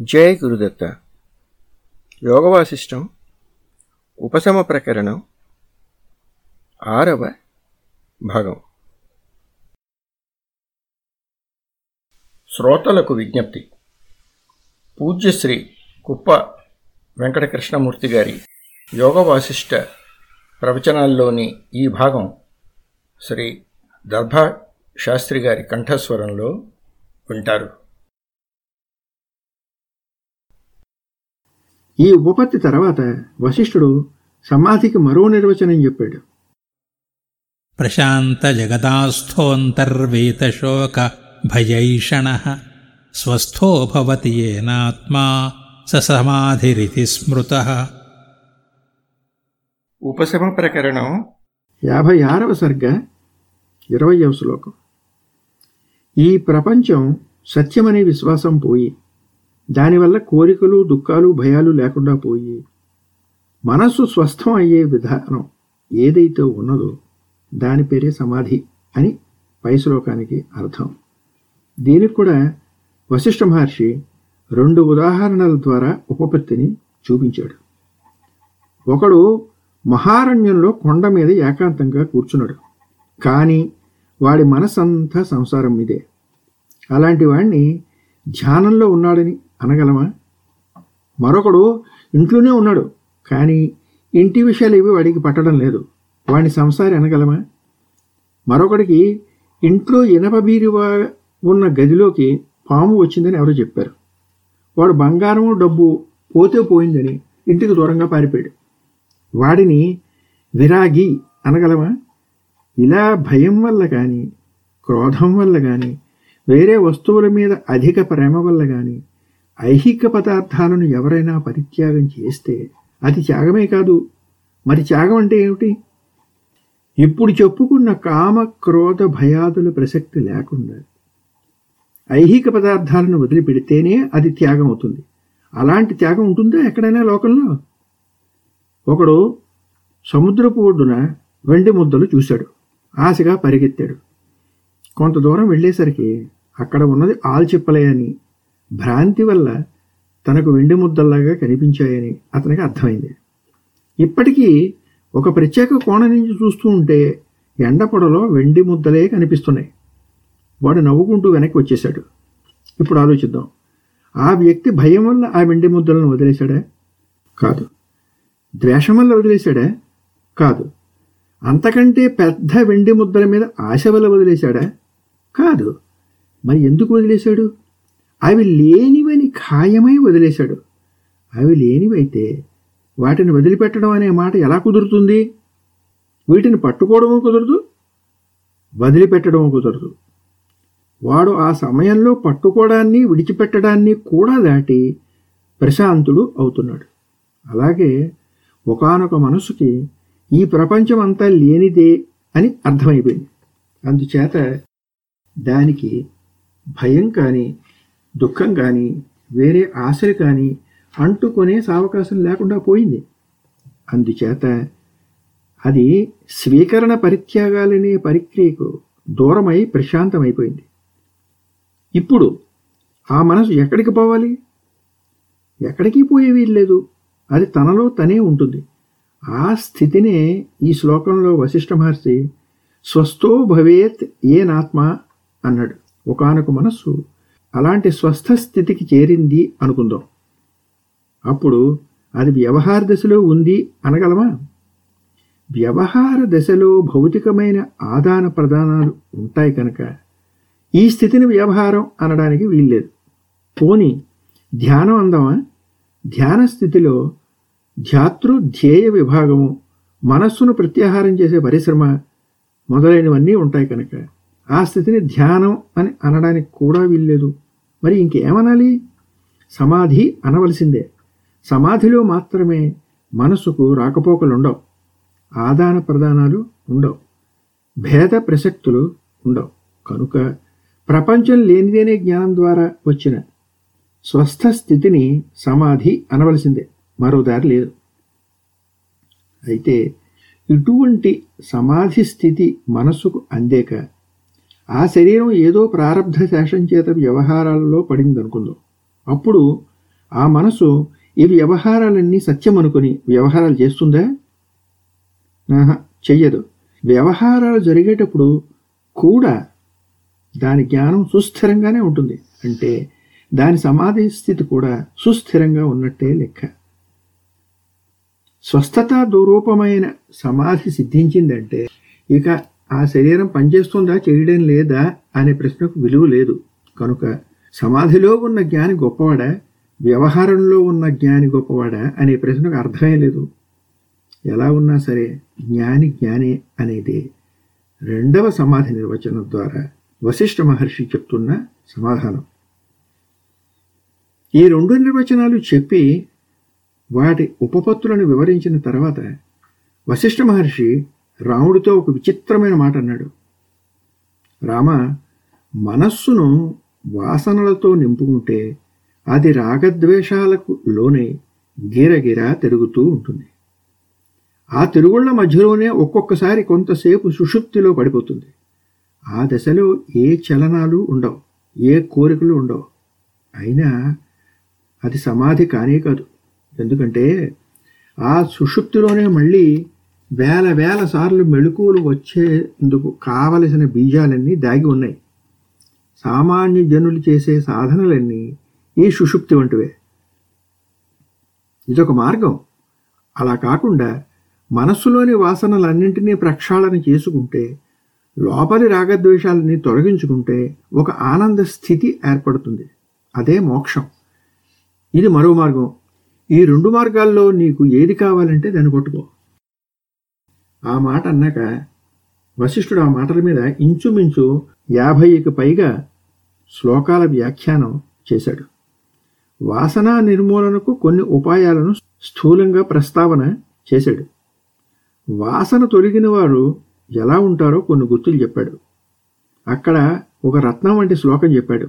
జయ గురుదత్త. యోగవాసిష్టం ఉపశమ ప్రకరణం ఆరవ భాగం. శ్రోతలకు విజ్ఞప్తి. పూజ్యశ్రీ కుప్ప వెంకటకృష్ణమూర్తి గారి యోగవాసిష్ట ప్రవచనాల్లోని ఈ భాగం శ్రీ దర్భా శాస్త్రి గారి కంఠస్వరంలో వింటారు. ఈ ఉపపత్తి తర్వాత వశిష్ఠుడు సమాధికి మరో నిర్వచనం చెప్పాడు. ప్రశాంత జగదాస్థోంతర్వేతశోక భయైషణ స్వస్థో భవతి ఏనాత్మా సమాధిరితి స్మృత ఉపశమ ప్రకరణం యాభై ఆరవ సర్గ ఇరవయవ శ్లోకం. ఈ ప్రపంచం సత్యమనే విశ్వాసం పోయి దానివల్ల కోరికలు దుఃఖాలు భయాలు లేకుండా పోయి మనస్సు స్వస్థం అయ్యే విధానం ఏదైతే ఉన్నదో దాని పేరే సమాధి అని పై శ్లోకానికి అర్థం. దీనికి కూడా వశిష్ఠ మహర్షి రెండు ఉదాహరణల ద్వారా ఉపపత్తిని చూపించాడు. ఒకడు మహారణ్యంలో కొండ మీద ఏకాంతంగా కూర్చున్నాడు. కానీ వాడి మనసంతా సంసారం మీదే. అలాంటి వాడిని ధ్యానంలో ఉన్నాడని అనగలమా? మరొకడు ఇంట్లోనే ఉన్నాడు కానీ ఇంటి విషయాలు ఇవి వాడికి పట్టడం లేదు. వాడిని సంసారి అనగలమా? మరొకడికి ఇంట్లో ఇనప బీరువా ఉన్న గదిలోకి పాము వచ్చిందని ఎవరో చెప్పారు. వాడు బంగారము డబ్బు పోతే పోయిందని ఇంటికి దూరంగా పారిపోయాడు. వాడిని విరాగి అనగలమా? ఇలా భయం వల్ల కానీ క్రోధం వల్ల కానీ వేరే వస్తువుల మీద అధిక ప్రేమ వల్ల కానీ ఐహిక పదార్థాలను ఎవరైనా పరిత్యాగం చేస్తే అది త్యాగమే కాదు. మరి త్యాగం అంటే ఏమిటి? ఇప్పుడు చెప్పుకున్న కామ క్రోధ భయాదుల ప్రసక్తి లేకుండా ఐహిక పదార్థాలను వదిలిపెడితేనే అది త్యాగం అవుతుంది అలాంటి త్యాగం ఉంటుందా ఎక్కడైనా లోకంలో? ఒకడు సముద్రపు ఒడ్డున వెండి ముద్దలు చూశాడు. ఆశగా పరిగెత్తాడు. కొంత దూరం వెళ్ళేసరికి అక్కడ ఉన్నది ఆల్చిప్పలే అని భ్రాంతి వల్ల తనకు వెండి ముద్దల్లాగా కనిపించాయని అతనికి అర్థమైంది. ఇప్పటికీ ఒక ప్రత్యేక కోణం నుంచి చూస్తూ ఉంటే ఎండపొడలో వెండి ముద్దలే కనిపిస్తున్నాయి. వాడు నవ్వుకుంటూ వెనక్కి వచ్చేశాడు. ఇప్పుడు ఆలోచిద్దాం. ఆ వ్యక్తి భయం వల్ల ఆ వెండి ముద్దలను వదిలేశాడా? కాదు. ద్వేషం వల్ల వదిలేశాడా? కాదు. అంతకంటే పెద్ద వెండి ముద్దల మీద ఆశ వల్ల వదిలేశాడా? కాదు. మరి ఎందుకు వదిలేశాడు? అవి లేనివని ఖాయమై వదిలేశాడు. అవి లేనివైతే వాటిని వదిలిపెట్టడం అనే మాట ఎలా కుదురుతుంది? వీటిని పట్టుకోవడము కుదరదు వదిలిపెట్టడము కుదరదు. వాడు ఆ సమయంలో పట్టుకోవడాన్ని విడిచిపెట్టడాన్ని కూడా దాటి ప్రశాంతుడు అవుతున్నాడు. అలాగే ఒకనొక మనసుకి ఈ ప్రపంచం అంతా లేనిదే అని అర్థమైపోయింది. అందుచేత దానికి భయం కానీ దుఃఖం కానీ వేరే ఆశలు కానీ అంటుకునే సావకాశం లేకుండా పోయింది. అందుచేత అది స్వీకరణ పరిత్యాగాలనే పరిక్రియకు దూరమై ప్రశాంతమైపోయింది. ఇప్పుడు ఆ మనసు ఎక్కడికి పోవాలి? ఎక్కడికి పోయే వీల్లేదు అది తనలో తనే ఉంటుంది. ఆ స్థితినే ఈ శ్లోకంలో వశిష్ఠ మహర్షి స్వస్థో భవేత్ ఏనాత్మ అన్నాడు. ఒకనొక మనస్సు అలాంటి స్వస్థ స్థితికి చేరింది అనుకుందాం. అప్పుడు అది వ్యవహార దశలో ఉంది అనగలమా? వ్యవహార దశలో భౌతికమైన ఆదాన ప్రదానాలు ఉంటాయి కనుక ఈ స్థితిని వ్యవహారం అనడానికి వీల్లేదు. పోని ధ్యానం అందమా? ధ్యాన స్థితిలో ధ్యాతృ ధ్యేయ విభాగము మనస్సును ప్రత్యాహారం చేసే పరిశ్రమ మొదలైనవన్నీ ఉంటాయి కనుక ఆ స్థితిని ధ్యానం అని అనడానికి కూడా వీల్లేదు. మరి ఇంకేమనాలి? సమాధి అనవలసిందే. సమాధిలో మాత్రమే మనసుకు రాకపోకలుండవు. ఆదాన ప్రదానాలు ఉండవు. భేద ప్రసక్తులు ఉండవు. కనుక ప్రపంచం లేనిదేనే జ్ఞానం ద్వారా వచ్చిన స్వస్థ స్థితిని సమాధి అనవలసిందే. మరో దారి లేదు. అయితే ఇటువంటి సమాధి స్థితి మనస్సుకు అందేక ఆ శరీరం ఏదో ప్రారంధ శేషం చేత వ్యవహారాలలో పడిందనుకుందాం. అప్పుడు ఆ మనసు ఈ వ్యవహారాలన్నీ సత్యం అనుకుని వ్యవహారాలు చేస్తుందా? ఆహా, చెయ్యదు. వ్యవహారాలు జరిగేటప్పుడు కూడా దాని జ్ఞానం సుస్థిరంగానే ఉంటుంది. అంటే దాని సమాధి స్థితి కూడా సుస్థిరంగా ఉన్నట్టే లెక్క. స్వస్థత దూరూపమైన సమాధి సిద్ధించిందంటే ఇక ఆ శరీరం పనిచేస్తుందా చేయడం లేదా అనే ప్రశ్నకు విలువ లేదు. కనుక సమాధిలో ఉన్న జ్ఞాని గొప్పవాడా వ్యవహారంలో ఉన్న జ్ఞాని గొప్పవాడా అనే ప్రశ్నకు అర్థమే లేదు. ఎలా ఉన్నా సరే జ్ఞాని జ్ఞానే అనేది రెండవ సమాధి నిర్వచనం ద్వారా వశిష్ఠ మహర్షి చెప్తున్న సమాధానం. ఈ రెండు నిర్వచనాలు చెప్పి వాటి ఉపపత్తులను వివరించిన తర్వాత వశిష్ఠ మహర్షి రాముడితో ఒక విచిత్రమైన మాట అన్నాడు. రామ మనస్సును వాసనలతో నింపుకుంటే అది రాగద్వేషాలకు లోనే గిరగిరా తిరుగుతూ ఉంటుంది. ఆ తిరుగుళ్ళ మధ్యలోనే ఒక్కొక్కసారి కొంతసేపు సుషుప్తిలో పడిపోతుంది. ఆ దశలో ఏ చలనాలు ఉండవు ఏ కోరికలు ఉండవు. అయినా అది సమాధి కానే కాదు. ఎందుకంటే ఆ సుషుప్తిలోనే మళ్ళీ వేల వేల సార్లు మెళుకువలు వచ్చేందుకు కావలసిన బీజాలన్నీ దాగి ఉన్నాయి. సామాన్య జనులు చేసే సాధనలన్నీ ఈ సుషుప్తి వంటివే. ఇదొక మార్గం. అలా కాకుండా మనస్సులోని వాసనలన్నింటినీ ప్రక్షాళన చేసుకుంటే లోపలి రాగద్వేషాలని తొలగించుకుంటే ఒక ఆనంద స్థితి ఏర్పడుతుంది. అదే మోక్షం. ఇది మరో మార్గం. ఈ రెండు మార్గాల్లో నీకు ఏది కావాలంటే దాన్ని పట్టుకో ఆ మాట అన్నాక వశిష్ఠుడు ఆ మాటల మీద ఇంచుమించు యాభైకి పైగా శ్లోకాల వ్యాఖ్యానం చేశాడు. వాసన నిర్మూలనకు కొన్ని ఉపాయాలను స్థూలంగా ప్రస్తావన చేశాడు. వాసన తొలగిన వారు ఎలా ఉంటారో కొన్ని గుర్తులు చెప్పాడు. అక్కడ ఒక రత్నం వంటి శ్లోకం చెప్పాడు.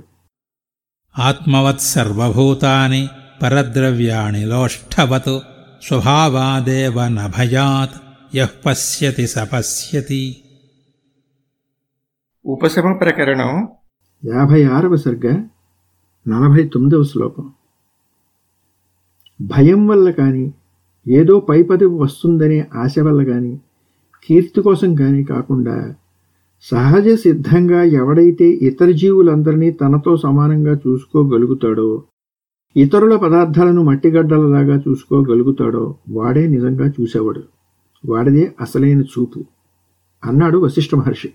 ఆత్మవత్ సర్వభూతాని పరద్రవ్యాణి లోష్ఠవత్ స్వభావాదేవ నభయాత్ యః పశ్యతి ఉపశమ ప్రకరణం యాభై ఆరవ సర్గ నలభై తొమ్మిదవ శ్లోకం. భయం వల్ల కానీ ఏదో పై పదవి వస్తుందనే ఆశ వల్ల కానీ కీర్తి కోసం కానీ కాకుండా సహజ సిద్ధంగా ఎవడైతే ఇతర జీవులందరినీ తనతో సమానంగా చూసుకోగలుగుతాడో ఇతరుల పదార్థాలను మట్టిగడ్డలలాగా చూసుకోగలుగుతాడో వాడే నిజంగా చూసేవాడు. వాడిదే అసలైన చూపు అన్నాడు వశిష్ఠ మహర్షి.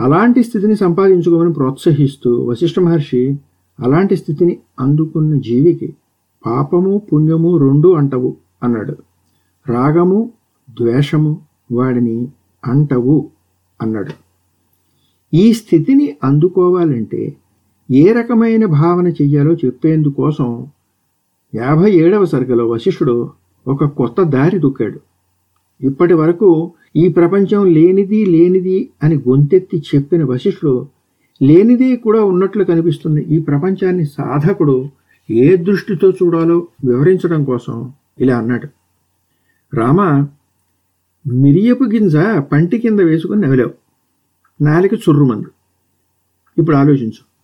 అలాంటి స్థితిని సంపాదించుకోమని ప్రోత్సహిస్తూ వశిష్ఠ మహర్షి అలాంటి స్థితిని అందుకున్న జీవికి పాపము పుణ్యము రెండు అంటవు అన్నాడు. రాగము ద్వేషము వాడిని అంటవు అన్నాడు. ఈ స్థితిని అందుకోవాలంటే ఏ రకమైన భావన చెయ్యాలో చెప్పేందుకోసం యాభై ఏడవ సరుకులో వశిష్ఠుడు ఒక కొత్త దారి దుక్కాడు ఇప్పటి వరకు ఈ ప్రపంచం లేనిది లేనిది అని గొంతెత్తి చెప్పిన వశిష్ఠుడు లేనిదే కూడా ఉన్నట్లు కనిపిస్తుంది ఈ ప్రపంచాన్ని సాధకుడు ఏ దృష్టితో చూడాలో వివరించడం కోసం ఇలా అన్నాడు. రామ మిరియపు గింజ పంటి కింద వేసుకుని నవిలావు. నాలిక చుర్రుమంది. ఇప్పుడు ఆలోచించు.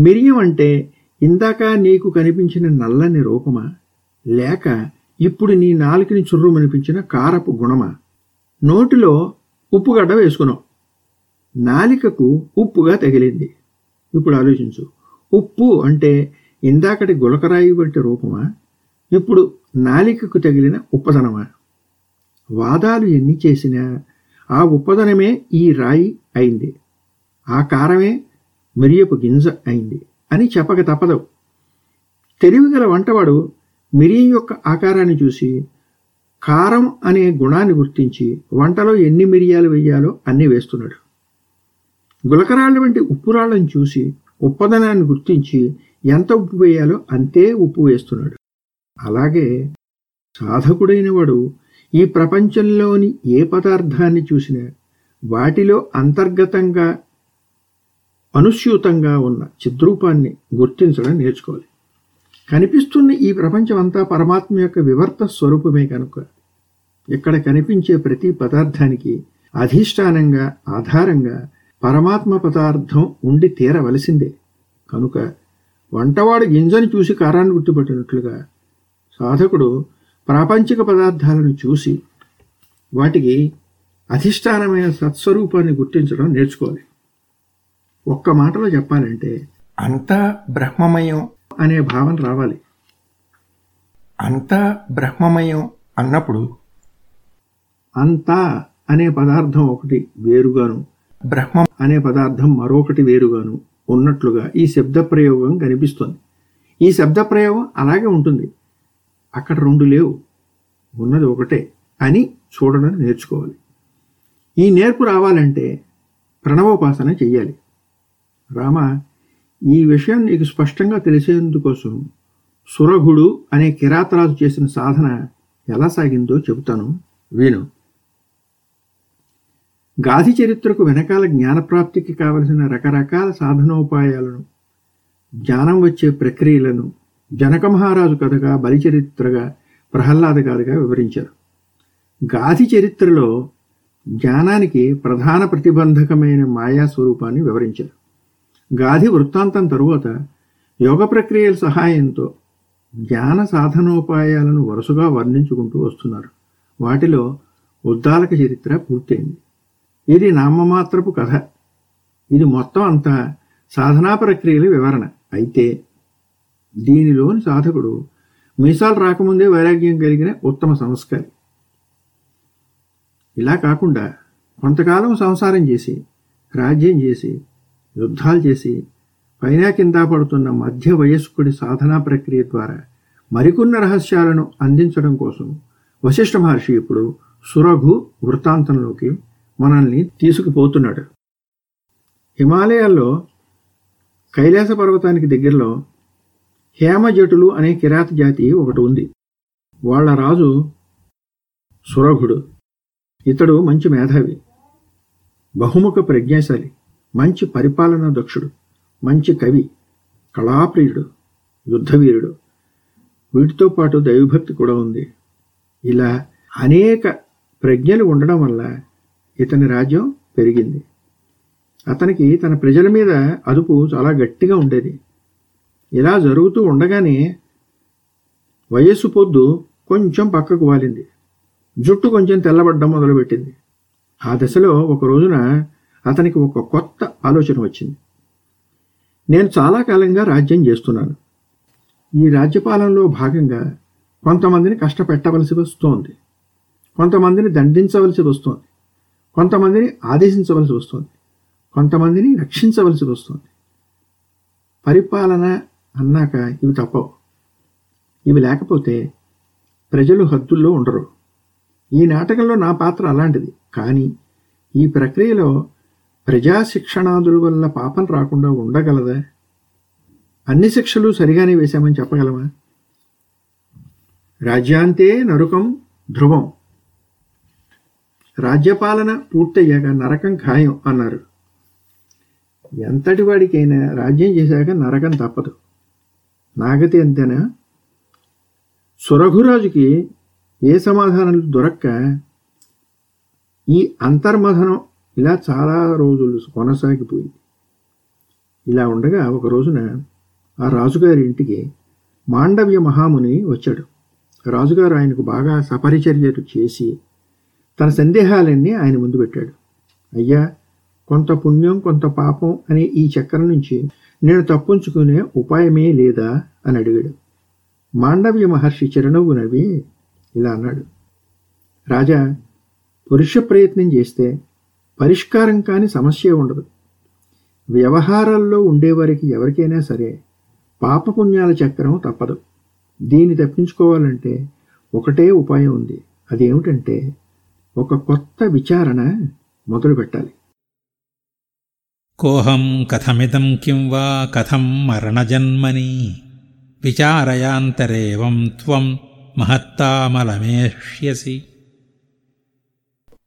మిరియం అంటే ఇందాక నీకు కనిపించిన నల్లని రూపమా? లేక ఇప్పుడు నీ నాలుకని చుర్రుమనిపించిన కారపు గుణమా? నోటిలో ఉప్పుగడ్డ వేసుకున్నావు. నాలికకు ఉప్పుగా తగిలింది. ఇప్పుడు ఆలోచించు. ఉప్పు అంటే ఇందాకటి గులకరాయి వంటి రూపమా? ఇప్పుడు నాలికకు తగిలిన ఉప్పదనమా? వాదాలు ఎన్ని చేసినా ఆ ఉప్పదనమే ఈ రాయి అయింది. ఆ కారమే మిరియపు గింజ అయింది అని చెప్పక తప్పదు. తెలివిగల వంటవాడు మిరియం యొక్క ఆకారాన్ని చూసి కారం అనే గుణాన్ని గుర్తించి వంటలో ఎన్ని మిరియాలు వేయాలో అన్నీ వేస్తున్నాడు. గులకరాళ్ళ వంటి ఉప్పురాళ్ళను చూసి ఉప్పదనాన్ని గుర్తించి ఎంత ఉప్పు వేయాలో అంతే ఉప్పు వేస్తున్నాడు. అలాగే సాధకుడైన వాడు ఈ ప్రపంచంలోని ఏ పదార్థాన్ని చూసినా వాటిలో అంతర్గతంగా అనుస్యూతంగా ఉన్న చిద్రూపాన్ని గుర్తించడం నేర్చుకోవాలి. కనిపిస్తున్న ఈ ప్రపంచమంతా పరమాత్మ యొక్క వివర్త స్వరూపమే కనుక. ఇక్కడ కనిపించే ప్రతి పదార్థానికి అధిష్టానంగా ఆధారంగా పరమాత్మ పదార్థం ఉండి తీరవలసిందే. కనుక వంటవాడు గింజను చూసి కారాన్ని గుర్తుపట్టినట్లుగా సాధకుడు ప్రాపంచిక పదార్థాలను చూసి వాటికి అధిష్టానమైన సత్స్వరూపాన్ని గుర్తించడం నేర్చుకోవాలి. ఒక్క మాటలో చెప్పాలంటే అంతా బ్రహ్మమయం అనే భావన రావాలి. అంతా బ్రహ్మమయం అన్నప్పుడు అంతా అనే పదార్థం ఒకటి వేరుగాను బ్రహ్మ అనే పదార్థం మరొకటి వేరుగాను ఉన్నట్లుగా ఈ శబ్ద ప్రయోగం కనిపిస్తుంది. ఈ శబ్ద ప్రయోగం అలాగే ఉంటుంది. అక్కడ రెండు లేవు. ఉన్నది ఒకటే అని చూడడం నేర్చుకోవాలి. ఈ నేర్పు రావాలంటే ప్రణవోపాసన చెయ్యాలి. రామ ఈ విషయం నీకు స్పష్టంగా తెలిసేందుకోసం సురఘుడు అనే కిరాతరాజు చేసిన సాధన ఎలా సాగిందో చెబుతాను. విను గాధి చరిత్రకు వెనకాల జ్ఞానప్రాప్తికి కావలసిన రకరకాల సాధనోపాయాలను జ్ఞానం వచ్చే ప్రక్రియలను జనక మహారాజు కథగా బలిచరిత్రగా ప్రహ్లాద కథగా వివరించారు. గాధి చరిత్రలో జ్ఞానానికి ప్రధాన ప్రతిబంధకమైన మాయా స్వరూపాన్ని వివరించారు. గాధి వృత్తాంతం తరువాత యోగ ప్రక్రియల సహాయంతో జ్ఞాన సాధనోపాయాలను వరుసగా వర్ణించుకుంటూ వస్తున్నారు. వాటిలో ఉద్దాలక చరిత్ర పూర్తయింది. ఇది నామమాత్రపు కథ. ఇది మొత్తం అంతా సాధనా ప్రక్రియల వివరణ. అయితే దీనిలోని సాధకుడు మీసాలు రాకముందే వైరాగ్యం కలిగిన ఉత్తమ సంస్కారి. ఇలా కాకుండా కొంతకాలం సంసారం చేసి రాజ్యం చేసి యుద్ధాలు చేసి పైన కింద పడుతున్న మధ్య వయస్కుడి సాధనా ప్రక్రియ ద్వారా మరికొన్ని రహస్యాలను అందించడం కోసం వశిష్ఠ మహర్షి ఇప్పుడు సురఘు వృత్తాంతంలోకి మనల్ని తీసుకుపోతున్నాడు. హిమాలయాల్లో కైలాస పర్వతానికి దగ్గరలో హేమజటులు అనే కిరాత జాతి ఒకటి ఉంది. వాళ్ళ రాజు సురఘుడు. ఇతడు మంచి మేధావి. బహుముఖ ప్రజ్ఞాశాలి. మంచి పరిపాలనా దక్షుడు మంచి కవి కళాప్రియుడు యుద్ధవీరుడు. వీటితో పాటు దైవభక్తి కూడా ఉంది. ఇలా అనేక ప్రజ్ఞలు ఉండడం వల్ల ఇతని రాజ్యం పెరిగింది. అతనికి తన ప్రజల మీద అదుపు చాలా గట్టిగా ఉండేది. ఇలా జరుగుతూ ఉండగానే వయస్సు పొద్దు కొంచెం పక్కకు వాలింది. జుట్టు కొంచెం తెల్లబడ్డం మొదలుపెట్టింది. ఆ దశలో ఒక రోజున అతనికి ఒక కొత్త ఆలోచన వచ్చింది. నేను చాలా కాలంగా రాజ్యం చేస్తున్నాను. ఈ రాజ్యపాలనలో భాగంగా కొంతమందిని కష్టపెట్టవలసి వస్తోంది. కొంతమందిని దండించవలసి వస్తోంది. కొంతమందిని ఆదేశించవలసి వస్తుంది. కొంతమందిని రక్షించవలసి వస్తుంది. పరిపాలన అన్నాక ఇవి తప్పవు. ఇవి లేకపోతే ప్రజలు హద్దుల్లో ఉండరు. ఈ నాటకంలో నా పాత్ర అలాంటిది. కానీ ఈ ప్రక్రియలో ప్రజా శిక్షణాదుల వల్ల పాపం రాకుండా ఉండగలదా? అన్ని శిక్షలు సరిగానే వేశామని చెప్పగలమా? రాజ్యాంతే నరకం ధ్రువం. రాజ్యపాలన పూర్తయ్యాక నరకం ఖాయం అన్నారు. ఎంతటి వాడికైనా రాజ్యం చేశాక నరకం తప్పదు. నాగతి అంతేనా? సురఘురాజుకి ఏ సమాధానాలు దొరక్క? ఈ అంతర్మథనం ఇలా చాలా రోజులు కొనసాగిపోయింది. ఇలా ఉండగా ఒక రోజున ఆ రాజుగారి ఇంటికి మాండవ్య మహాముని వచ్చాడు. రాజుగారు ఆయనకు బాగా సపరిచర్యలు చేసి తన సందేహాలన్నీ ఆయన ముందు పెట్టాడు. అయ్యా కొంత పుణ్యం కొంత పాపం అనే ఈ చక్రం నుంచి నేను తప్పించుకునే ఉపాయమే లేదా అని అడిగాడు. మాండవ్య మహర్షి చిరునవ్వు నవ్వి ఇలా అన్నాడు. రాజా పురుష ప్రయత్నం చేస్తే పరిష్కారం కాని సమస్య ఉండదు. వ్యవహారాల్లో ఉండేవారికి ఎవరికైనా సరే పాపపుణ్యాల చక్రం తప్పదు. దీన్ని తప్పించుకోవాలంటే ఒకటే ఉపాయం ఉంది. అదేమిటంటే ఒక కొత్త విచారణ మొదలు పెట్టాలి. కోహం కథమిదం కిం వా కథం మరణజన్మని విచారయాంతరేవం త్వం మహత్తామలమేష్యసి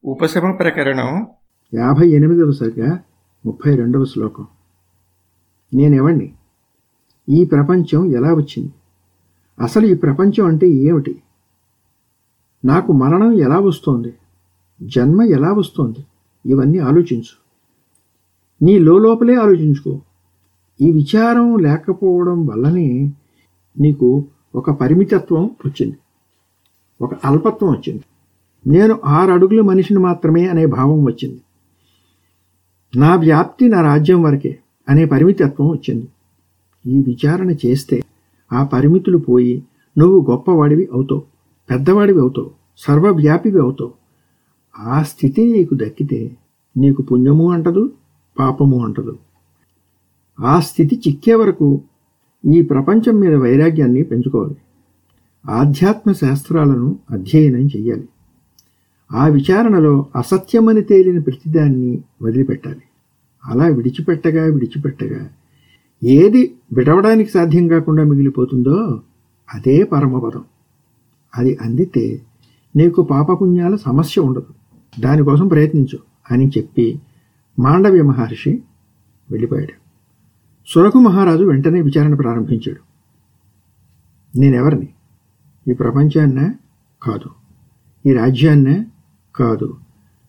ఉపశమ ప్రకరణం యాభై ఎనిమిదవ సరిగా ముప్పై రెండవ శ్లోకం. నేనెవండి? ఈ ప్రపంచం ఎలా వచ్చింది? అసలు ఈ ప్రపంచం అంటే ఏమిటి? నాకు మరణం ఎలా వస్తోంది? జన్మ ఎలా వస్తోంది? ఇవన్నీ ఆలోచించు. నీ లోపలే ఆలోచించుకో. ఈ విచారం లేకపోవడం వల్లనే నీకు ఒక పరిమితత్వం వచ్చింది. ఒక అల్పత్వం వచ్చింది. నేను ఆరు అడుగుల మనిషిని మాత్రమే అనే భావం వచ్చింది. నా వ్యాప్తి నా రాజ్యం వరకే అనే పరిమితత్వం వచ్చింది. ఈ విచారణ చేస్తే ఆ పరిమితులు పోయి నువ్వు గొప్పవాడివి అవుతావు పెద్దవాడివి అవుతావు సర్వవ్యాపివి అవుతావు. ఆ స్థితి నీకు దక్కితే నీకు పుణ్యము అంటదు పాపము అంటదు. ఆ స్థితి చిక్కే వరకు ఈ ప్రపంచం మీద వైరాగ్యాన్ని పెంచుకోవాలి. ఆధ్యాత్మ శాస్త్రాలను అధ్యయనం చేయాలి ఆ విచారణలో అసత్యమని తేలిన ప్రతిదాన్ని వదిలిపెట్టాలి. అలా విడిచిపెట్టగా విడిచిపెట్టగా ఏది విడవడానికి సాధ్యం కాకుండా మిగిలిపోతుందో అదే పరమపదం. అది అందితే నీకు పాపపుణ్యాల సమస్య ఉండదు. దానికోసం ప్రయత్నించు అని చెప్పి మాండవ్య మహర్షి వెళ్ళిపోయాడు. సురకు మహారాజు వెంటనే విచారణ ప్రారంభించాడు. నేనెవరిని? ఈ ప్రపంచాన్న కాదు. ఈ రాజ్యాన్న కాదు.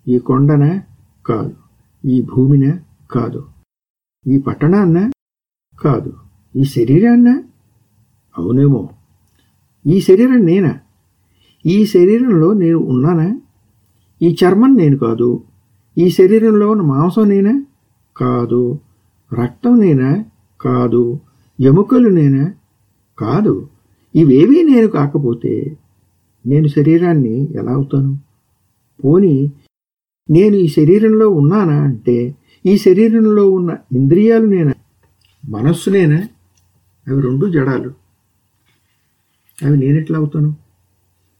ఈ కొండన కాదు. ఈ భూమిన కాదు. ఈ పట్టణాన్న కాదు. ఈ శరీరాన్న? అవునేమో. ఈ శరీరం నేనా? ఈ శరీరంలో నేను ఉన్నానా? ఈ చర్మం నేను కాదు. ఈ శరీరంలో ఉన్న మాంసం నేనా? కాదు. రక్తం నేనా? కాదు. ఎముకలు నేనా? కాదు. ఇవేవీ నేను కాకపోతే నేను శరీరాన్ని ఎలా అవుతాను? పోని నేను ఈ శరీరంలో ఉన్నానా అంటే ఈ శరీరంలో ఉన్న ఇంద్రియాలు నేనా? మనస్సు నేనా? అవి రెండు జడాలు. అవి నేనెట్లా అవుతాను?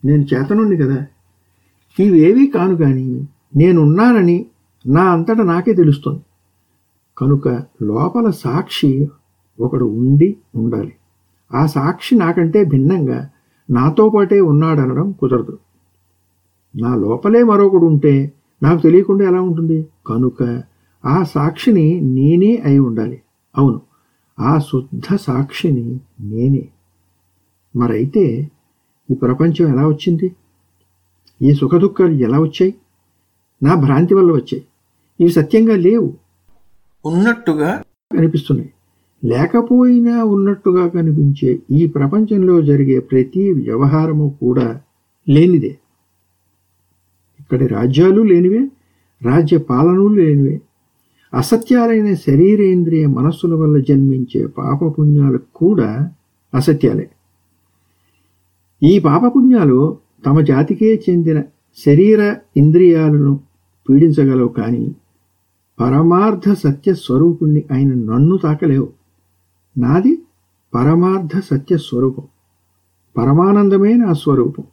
నేను చేతనుండి కదా. ఇవేవీ కాను కానీ నేనున్నానని నా అంతటా నాకే తెలుస్తుంది. కనుక లోపల సాక్షి ఒకడు ఉండి ఉండాలి. ఆ సాక్షి నాకంటే భిన్నంగా నాతో పాటే ఉన్నాడనడం కుదరదు. నా లోపలే మరొకడు ఉంటే నాకు తెలియకుండా ఎలా ఉంటుంది? కనుక ఆ సాక్షిని నేనే అయి ఉండాలి. అవును ఆ శుద్ధ సాక్షిని నేనే. మరైతే ఈ ప్రపంచం ఎలా వచ్చింది? ఈ సుఖదుఖాలు ఎలా వచ్చాయి? నా భ్రాంతి వల్ల వచ్చాయి. ఇవి సత్యంగా లేవు. ఉన్నట్టుగా కనిపిస్తున్నాయి. లేకపోయినా ఉన్నట్టుగా కనిపించే ఈ ప్రపంచంలో జరిగే ప్రతి వ్యవహారము కూడా లేనిదే. అక్కడి రాజ్యాలు లేనివే రాజ్య పాలనలు లేనివే. అసత్యాలైన శరీరేంద్రియ మనస్సుల వల్ల జన్మించే పాపపుణ్యాలు కూడా అసత్యాలే. ఈ పాపపుణ్యాలు తమ జాతికే చెందిన శరీర ఇంద్రియాలను పీడించగలవు కానీ పరమార్థ సత్య స్వరూపుణ్ణి ఆయన నన్ను తాకలేవు. నాది పరమార్థ సత్య స్వరూపం. పరమానందమే నా స్వరూపం.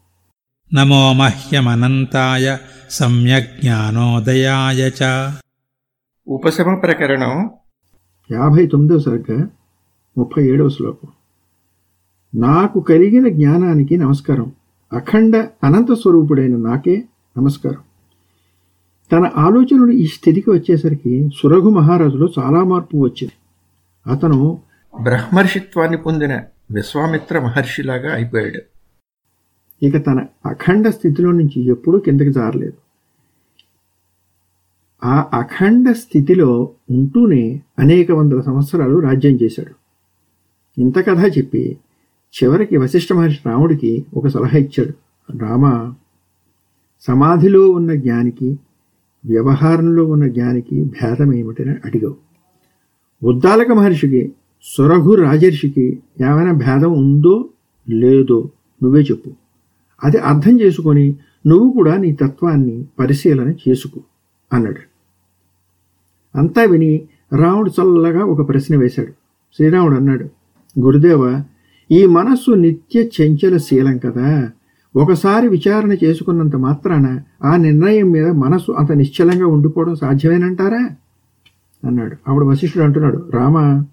నమో మహ్యమనంతాయ సమ్యజ్ఞానోదయాయ చ. ఉపశమ ప్రకరణం యాభై తొమ్మిదవ సర్గ ముప్పై ఏడవ శ్లోకం. నాకు కలిగిన జ్ఞానానికి నమస్కారం. అఖండ అనంత స్వరూపుడైన నాకే నమస్కారం. తన ఆలోచనలు ఈ స్థితికి వచ్చేసరికి సురఘు మహారాజులో చాలా మార్పు వచ్చింది. అతను బ్రహ్మర్షిత్వాన్ని పొందిన విశ్వామిత్ర మహర్షిలాగా అయిపోయాడు. ఇక తన అఖండ స్థితిలో నుంచి ఎప్పుడూ కిందకి జారలేదు. ఆ అఖండ స్థితిలో ఉంటూనే అనేక వందల సంవత్సరాలు రాజ్యం చేశాడు. ఇంత కథ చెప్పి చివరికి వశిష్ఠ మహర్షి రాముడికి ఒక సలహా ఇచ్చాడు. రామ సమాధిలో ఉన్న జ్ఞానికి వ్యవహారంలో ఉన్న జ్ఞానికి భేదం ఏమిటని అడిగావు. ఉద్దాలక మహర్షికి సురఘు రాజర్షికి ఏమైనా భేదం ఉందో లేదో నువ్వే చెప్పు. అది అర్థం చేసుకొని నువ్వు కూడా నీ తత్వాన్ని పరిశీలన చేసుకో అన్నాడు. అంతా విని రాముడు చల్లగా ఒక ప్రశ్న వేశాడు. శ్రీరాముడు అన్నాడు గురుదేవ ఈ మనస్సు నిత్య చంచల శీలం కదా. ఒకసారి విచారణ చేసుకున్నంత మాత్రాన ఆ నిర్ణయం మీద మనసు అంత నిశ్చలంగా ఉండిపోవడం సాధ్యమేనంటారా? అన్నాడు. ఆవిడ వశిష్ఠుడు అంటున్నాడు రామా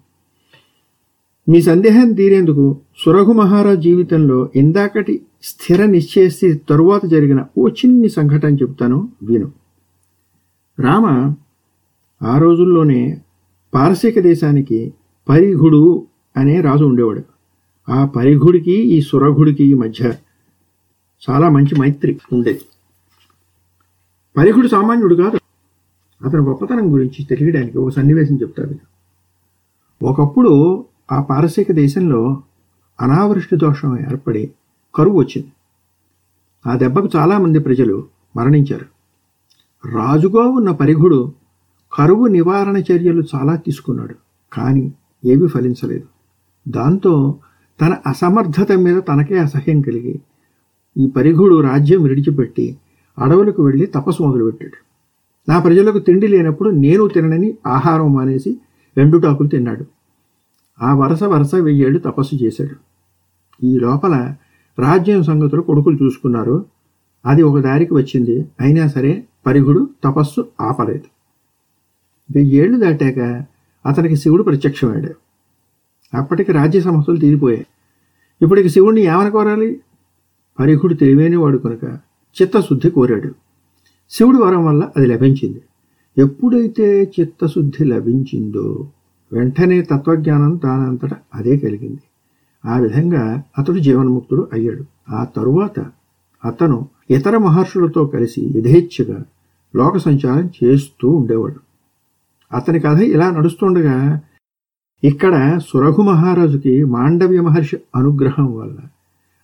మీ సందేహం తీరేందుకు సురఘు మహారాజ్ జీవితంలో ఇందాకటి స్థిర నిశ్చయ స్థితి తరువాత జరిగిన ఓ చిన్ని సంఘటన చెబుతాను విను. రామ ఆ రోజుల్లోనే పారసీక దేశానికి పరిఘుడు అనే రాజు ఉండేవాడు. ఆ పరిఘుడికి ఈ సురఘుడికి మధ్య చాలా మంచి మైత్రి ఉండేది. పరిఘుడు సామాన్యుడు కాదు. అతని గొప్పతనం గురించి తెలియడానికి ఒక సన్నివేశం చెప్తాను. ఒకప్పుడు ఆ పారసీక దేశంలో అనావృష్టి దోషం ఏర్పడి కరువు వచ్చింది. ఆ దెబ్బకు చాలామంది ప్రజలు మరణించారు. రాజుగా ఉన్న పరిఘుడు కరువు నివారణ చర్యలు చాలా తీసుకున్నాడు కానీ ఏవి ఫలించలేదు. దాంతో తన అసమర్థత మీద తనకే అసహ్యం కలిగి ఈ పరిఘుడు రాజ్యం విడిచిపెట్టి అడవులకు వెళ్ళి తపస్సు మొదలుపెట్టాడు. నా ప్రజలకు తిండి లేనప్పుడు నేను తిననని ఆహారం మానేసి ఎండుటాకులు తిన్నాడు. ఆ వరుస వరుస వెయ్యేళ్ళు తపస్సు చేశాడు. ఈ లోపల రాజ్యం సంగతులు కొడుకులు చూసుకున్నారు. అది ఒక దారికి వచ్చింది. అయినా సరే పరిగుడు తపస్సు ఆపలేదు. వెయ్యేళ్ళు దాటాక అతనికి శివుడు ప్రత్యక్షమయ్యాడు. అప్పటికి రాజ్య సమస్యలు తీరిపోయాయి. ఇప్పటికి శివుడిని ఏమని కోరాలి? పరిహుడు తెలివైనవాడు కనుక చిత్తశుద్ధి కోరాడు. శివుడు వరం వల్ల అది లభించింది. ఎప్పుడైతే చిత్తశుద్ధి లభించిందో వెంటనే తత్వజ్ఞానం తానంతట అదే కలిగింది. ఆ విధంగా అతడు జీవన్ముక్తుడు అయ్యాడు. ఆ తరువాత అతను ఇతర మహర్షులతో కలిసి యథేచ్ఛగా లోక సంచారం చేస్తూ ఉండేవాడు. అతని కథ ఇలా నడుస్తుండగా ఇక్కడ సురఘు మహారాజుకి మాండవ్య మహర్షి అనుగ్రహం వల్ల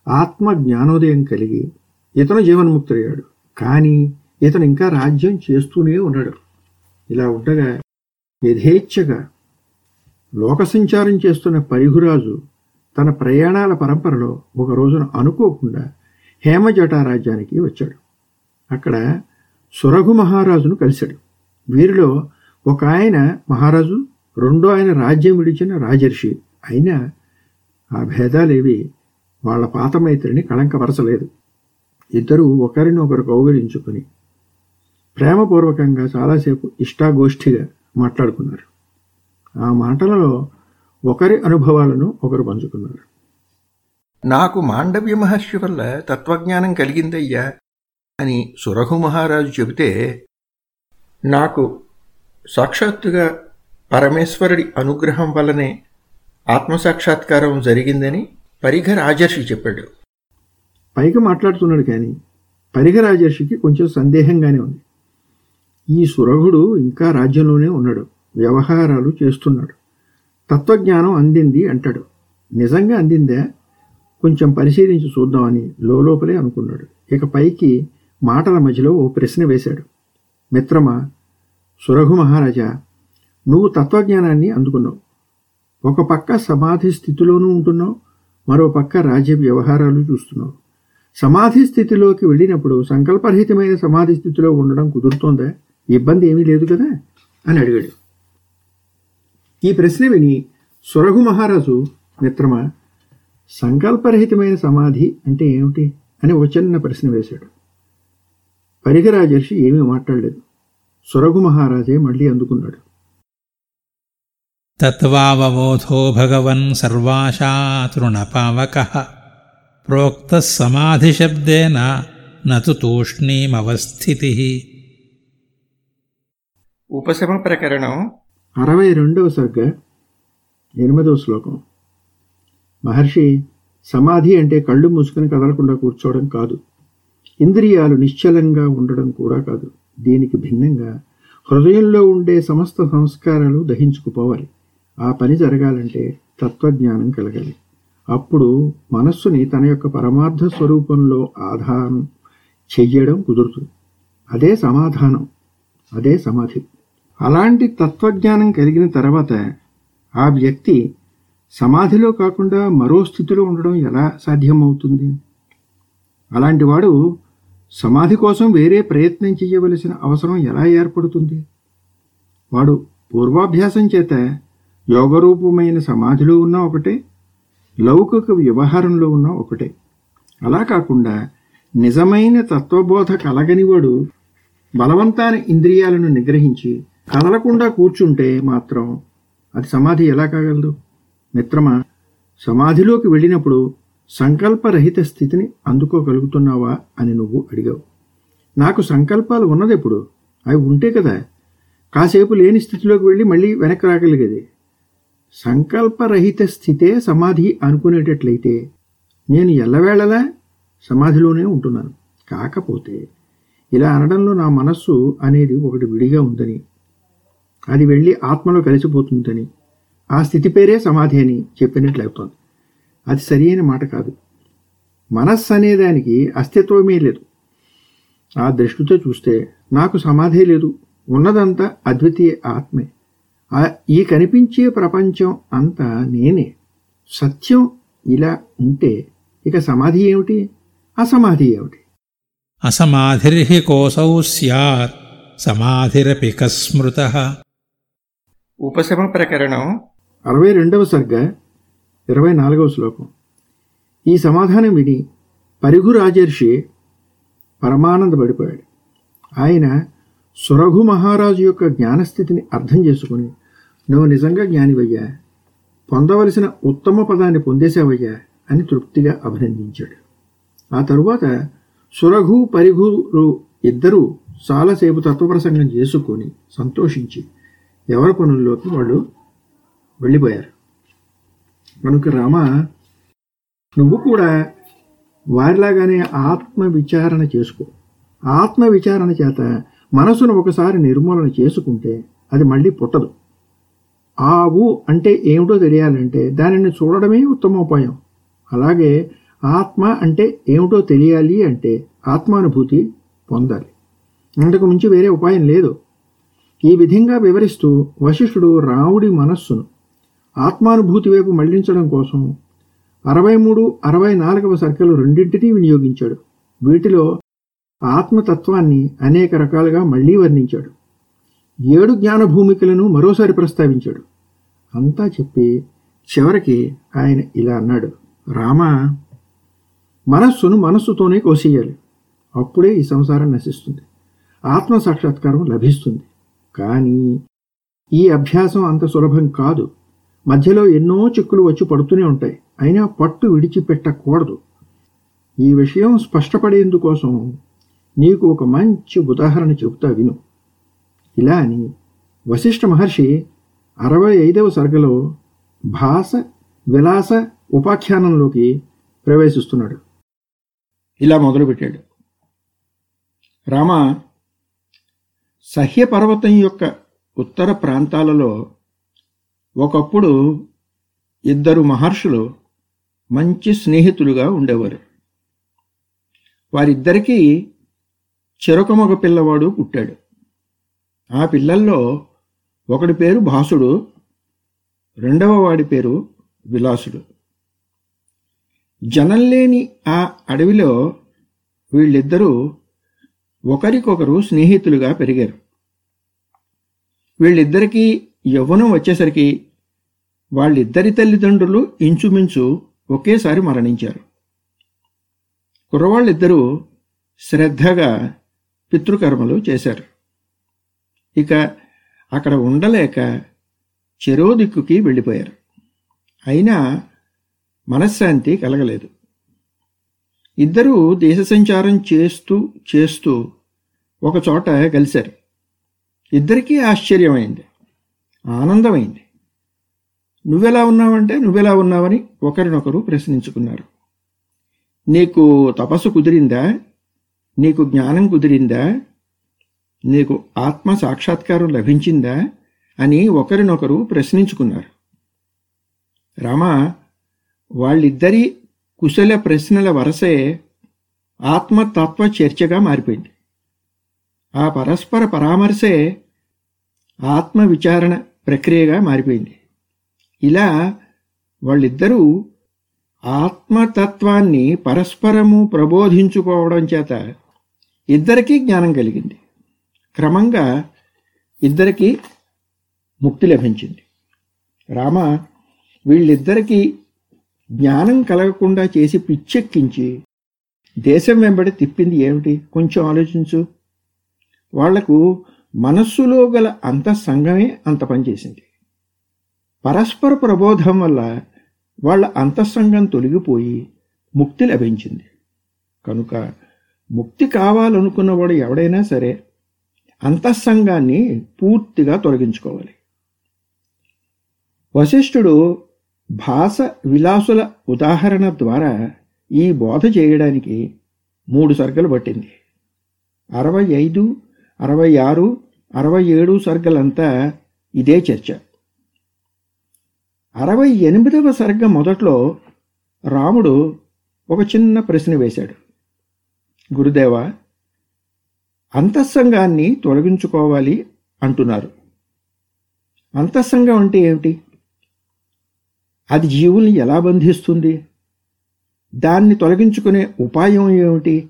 ఆత్మ జ్ఞానోదయం కలిగి ఇతను జీవన్ముక్తుడయ్యాడు. కానీ ఇతను ఇంకా రాజ్యం చేస్తూనే ఉన్నాడు. ఇలా ఉండగా యథేచ్ఛగా లోకసంచారం చేస్తున్న పరిహురాజు తన ప్రయాణాల పరంపరలో ఒక రోజున అనుకోకుండా హేమజటా రాజ్యానికి వచ్చాడు. అక్కడ సురఘు మహారాజును కలిశాడు. వీరిలో ఒక ఆయన మహారాజు రెండో ఆయన రాజ్యం విడిచిన రాజర్షి. అయినా ఆ భేదాలేవి వాళ్ళ పాత మైత్రిని కళంకపరచలేదు. ఇద్దరూ ఒకరిని ఒకరు కౌగిలించుకుని ప్రేమపూర్వకంగా చాలాసేపు ఇష్టాగోష్ఠిగా మాట్లాడుకున్నారు. ఆ మాటలలో ఒకరి అనుభవాలను ఒకరు పంచుకున్నారు. నాకు మాండవ్య మహర్షి వల్ల తత్వజ్ఞానం కలిగిందయ్యా అని సురఘు మహారాజు చెబితే నాకు సాక్షాత్తుగా పరమేశ్వరుడి అనుగ్రహం వల్లనే ఆత్మసాక్షాత్కారం జరిగిందని పరిఘ రాజర్షి చెప్పాడు. పైకి మాట్లాడుతున్నాడు కానీ పరిగ రాజర్షికి కొంచెం సందేహంగానే ఉంది. ఈ సురఘుడు ఇంకా రాజ్యంలోనే ఉన్నాడు. వ్యవహారాలు చేస్తున్నాడు. తత్వజ్ఞానం అందింది అంటాడు. నిజంగా అందిందా? కొంచెం పరిశీలించి చూద్దామని లోపలే అనుకున్నాడు. ఇక పైకి మాటల మధ్యలో ఓ ప్రశ్న వేశాడు. మిత్రమా సురఘు మహారాజా నువ్వు తత్వజ్ఞానాన్ని అందుకున్నావు. ఒక పక్క సమాధి స్థితిలోనూ ఉంటున్నావు మరో పక్క రాజ్య వ్యవహారాలు చూస్తున్నావు. సమాధి స్థితిలోకి వెళ్ళినప్పుడు సంకల్పరహితమైన సమాధి స్థితిలో ఉండడం కుదురుతోందా? ఇబ్బంది ఏమీ లేదు కదా? అని అడిగాడు. ఈ ప్రశ్న విని సురఘు మహారాజు మిత్రమా సంకల్పరహితమైన సమాధి అంటే ఏమిటి అని ఒక చిన్న ప్రశ్న వేశాడు. పరిగరాజర్షి ఏమీ మాట్లాడలేదు. సురఘు మహారాజే మళ్ళీ అందుకున్నాడు. తత్వావబోధో భగవన్ సర్వాశాతృణపావక. ప్రోక్త సమాధిశబ్దేన నతు తూష్ణీమవస్థితి. ఉపశమ ప్రకరణం అరవై రెండవ సర్గ ఎనిమిదవ శ్లోకం. మహర్షి సమాధి అంటే కళ్ళు మూసుకొని కదలకుండా కూర్చోవడం కాదు. ఇంద్రియాలు నిశ్చలంగా ఉండడం కూడా కాదు. దీనికి భిన్నంగా హృదయంలో ఉండే సమస్త సంస్కారాలు దహించుకుపోవాలి. ఆ పని జరగాలంటే తత్వజ్ఞానం కలగాలి. అప్పుడు మనస్సుని తన యొక్క పరమార్థ స్వరూపంలో ఆధారం చెయ్యడం కుదురుతుంది. అదే సమాధానం అదే సమాధి. అలాంటి తత్వజ్ఞానం కలిగిన తర్వాత ఆ వ్యక్తి సమాధిలో కాకుండా మరో స్థితిలో ఉండడం ఎలా సాధ్యమవుతుంది? అలాంటి వాడు సమాధి కోసం వేరే ప్రయత్నం చేయవలసిన అవసరం ఎలా ఏర్పడుతుంది? వాడు పూర్వాభ్యాసం చేత యోగరూపమైన సమాధిలో ఉన్న ఒకటే లౌకిక వ్యవహారంలో ఉన్న ఒకటే. అలా కాకుండా నిజమైన తత్వబోధ కలగనివాడు బలవంతాన ఇంద్రియాలను నిగ్రహించి కదలకుండా కూర్చుంటే మాత్రం అది సమాధి ఎలా కాగలదు? మిత్రమా సమాధిలోకి వెళ్ళినప్పుడు సంకల్పరహిత స్థితిని అందుకోగలుగుతున్నావా అని నువ్వు అడిగావు. నాకు సంకల్పాలు ఉన్నదెప్పుడు? అవి ఉంటే కదా. కాసేపు లేని స్థితిలోకి వెళ్ళి మళ్ళీ వెనక్కి రాగలిగేది. సంకల్పరహిత స్థితే సమాధి అనుకునేటట్లయితే నేను ఎల్లవేళలా సమాధిలోనే ఉంటున్నాను. కాకపోతే ఇలా అనడంలో నా మనస్సు అనేది ఒకటి విడిగా ఉందని అది వెళ్ళి ఆత్మలో కలిసిపోతుందని. ఆ స్థితి పేరే సమాధి అని చెప్పినట్లు అవుతోంది అది సరి అయిన మాట కాదు. మనస్సు అనేదానికి అస్తిత్వమే లేదు. ఆ దృష్టితో చూస్తే నాకు సమాధి లేదు. ఉన్నదంతా అద్వితీయ ఆత్మే. ఈ కనిపించే ప్రపంచం అంతా నేనే. సత్యం ఇలా ఉంటే ఇక సమాధి ఏమిటి? అసమాధి ఏమిటి? అసమాధిర్హి కోసౌ సమాధిరపి కస్మృత. ఉపశమ ప్రకరణం అరవై రెండవ సర్గ ఇరవై నాలుగవ శ్లోకం. ఈ సమాధానం విని పరిఘు రాజర్షి పరమానందపడిపోయాడు. ఆయన సురఘు మహారాజు యొక్క జ్ఞానస్థితిని అర్థం చేసుకుని నువ్వు నిజంగా జ్ఞానివయ్యా పొందవలసిన ఉత్తమ పదాన్ని పొందేశావయ్యా అని తృప్తిగా అభినందించాడు. ఆ తరువాత సురఘు పరిఘులు ఇద్దరూ చాలాసేపు తత్వప్రసంగం చేసుకొని సంతోషించి ఎవరి పనుల్లోకి వాళ్ళు వెళ్ళిపోయారు. కనుక రామ నువ్వు కూడా వారిలాగానే ఆత్మ విచారణ చేసుకో. ఆత్మ విచారణ చేత మనసును ఒకసారి నిర్మూలన చేసుకుంటే అది మళ్ళీ పుట్టదు. ఆవు అంటే ఏమిటో తెలియాలంటే దానిని చూడడమే ఉత్తమోపాయం. అలాగే ఆత్మ అంటే ఏమిటో తెలియాలి అంటే ఆత్మానుభూతి పొందాలి. అంతకు మించి వేరే ఉపాయం లేదు. ఈ విధంగా వివరిస్తూ వశిష్ఠుడు రాముడి మనస్సును ఆత్మానుభూతి వైపు మళ్ళించడం కోసం అరవై మూడు అరవై నాలుగవ సర్కలు రెండింటినీ వినియోగించాడు. వీటిలో ఆత్మతత్వాన్ని అనేక రకాలుగా మళ్ళీ వర్ణించాడు. ఏడు జ్ఞాన భూమికలను మరోసారి ప్రస్తావించాడు. అంతా చెప్పి చివరికి ఆయన ఇలా అన్నాడు. రామ మనస్సును మనస్సుతోనే కోసేయాలి. అప్పుడే ఈ సంసారం నశిస్తుంది. ఆత్మ సాక్షాత్కారం లభిస్తుంది. కానీ ఈ అభ్యాసం అంత సులభం కాదు. మధ్యలో ఎన్నో చిక్కులు వచ్చి పడుతూనే ఉంటాయి. అయినా పట్టు విడిచిపెట్టకూడదు. ఈ విషయం స్పష్టపడేందుకోసం నీకు ఒక మంచి ఉదాహరణ చెబుతా విను. ఇలా అని వశిష్ఠ మహర్షి అరవై ఐదవ సర్గలో భాస విలాస ఉపాఖ్యానంలోకి ప్రవేశిస్తున్నాడు. ఇలా మొదలుపెట్టాడు. రామ సహ్యపర్వతం యొక్క ఉత్తర ప్రాంతాలలో ఒకప్పుడు ఇద్దరు మహర్షులు మంచి స్నేహితులుగా ఉండేవారు. వారిద్దరికీ చెరొక మగ పిల్లవాడు పుట్టాడు. ఆ పిల్లల్లో ఒకడి పేరు భాసుడు రెండవ వాడి పేరు విలాసుడు. జనం లేని ఆ అడవిలో వీళ్ళిద్దరూ ఒకరికొకరు స్నేహితులుగా పెరిగారు. వీళ్ళిద్దరికీ యవ్వనం వచ్చేసరికి వాళ్ళిద్దరి తల్లిదండ్రులు ఇంచుమించు ఒకేసారి మరణించారు. కుర్రవాళ్ళిద్దరూ శ్రద్ధగా పితృకర్మలు చేశారు. ఇక అక్కడ ఉండలేక చెరోదిక్కుకి వెళ్ళిపోయారు. అయినా మనశ్శాంతి కలగలేదు. ఇద్దరూ దేశ సంచారం చేస్తూ చేస్తూ ఒకచోట కలిశారు. ఇద్దరికీ ఆశ్చర్యమైంది. ఆనందమైంది. నువ్వెలా ఉన్నావంటే నువ్వెలా ఉన్నావని ఒకరినొకరు ప్రశ్నించుకున్నారు. నీకు తపస్సు కుదిరిందా? నీకు జ్ఞానం కుదిరిందా? నీకు ఆత్మ సాక్షాత్కారం లభించిందా? అని ఒకరినొకరు ప్రశ్నించుకున్నారు. రామ వాళ్ళిద్దరి కుశల ప్రశ్నల వరసే ఆత్మతత్వ చర్చగా మారిపోయింది. ఆ పరస్పర పరామర్శే ఆత్మ విచారణ ప్రక్రియగా మారిపోయింది. ఇలా వాళ్ళిద్దరూ ఆత్మతత్వాన్ని పరస్పరము ప్రబోధించుకోవడం చేత ఇద్దరికీ జ్ఞానం కలిగింది. క్రమంగా ఇద్దరికీ ముక్తి లభించింది. రామ వీళ్ళిద్దరికీ జ్ఞానం కలగకుండా చేసి పిచ్చెక్కించి దేశం వెంబడి తిప్పింది ఏమిటి? కొంచెం ఆలోచించు. వాళ్ళకు మనస్సులో గల అంతఃసంగమే అంత పనిచేసింది. పరస్పర ప్రబోధం వల్ల వాళ్ళ అంతఃసంగం తొలగిపోయి ముక్తి లభించింది. కనుక ముక్తి కావాలనుకున్నవాడు ఎవడైనా సరే అంతఃసంగాన్ని పూర్తిగా తొలగించుకోవాలి. వశిష్ఠుడు భాష విలాసుల ఉదాహరణ ద్వారా ఈ బోధ చేయడానికి మూడు సర్గలు పట్టింది. అరవై ఐదు అరవై ఆరు అరవై ఏడు సర్గలంతా ఇదే చర్చ. అరవై ఎనిమిదవ సర్గ మొదట్లో రాముడు ఒక చిన్న ప్రశ్న వేశాడు. గురుదేవ అంతఃసంగాన్ని తొలగించుకోవాలి అంటున్నారు. అంతఃసంగం అంటే ఏమిటి? అది జీవుల్ని ఎలా బంధిస్తుంది? దాన్ని తొలగించుకునే ఉపాయం ఏమిటి?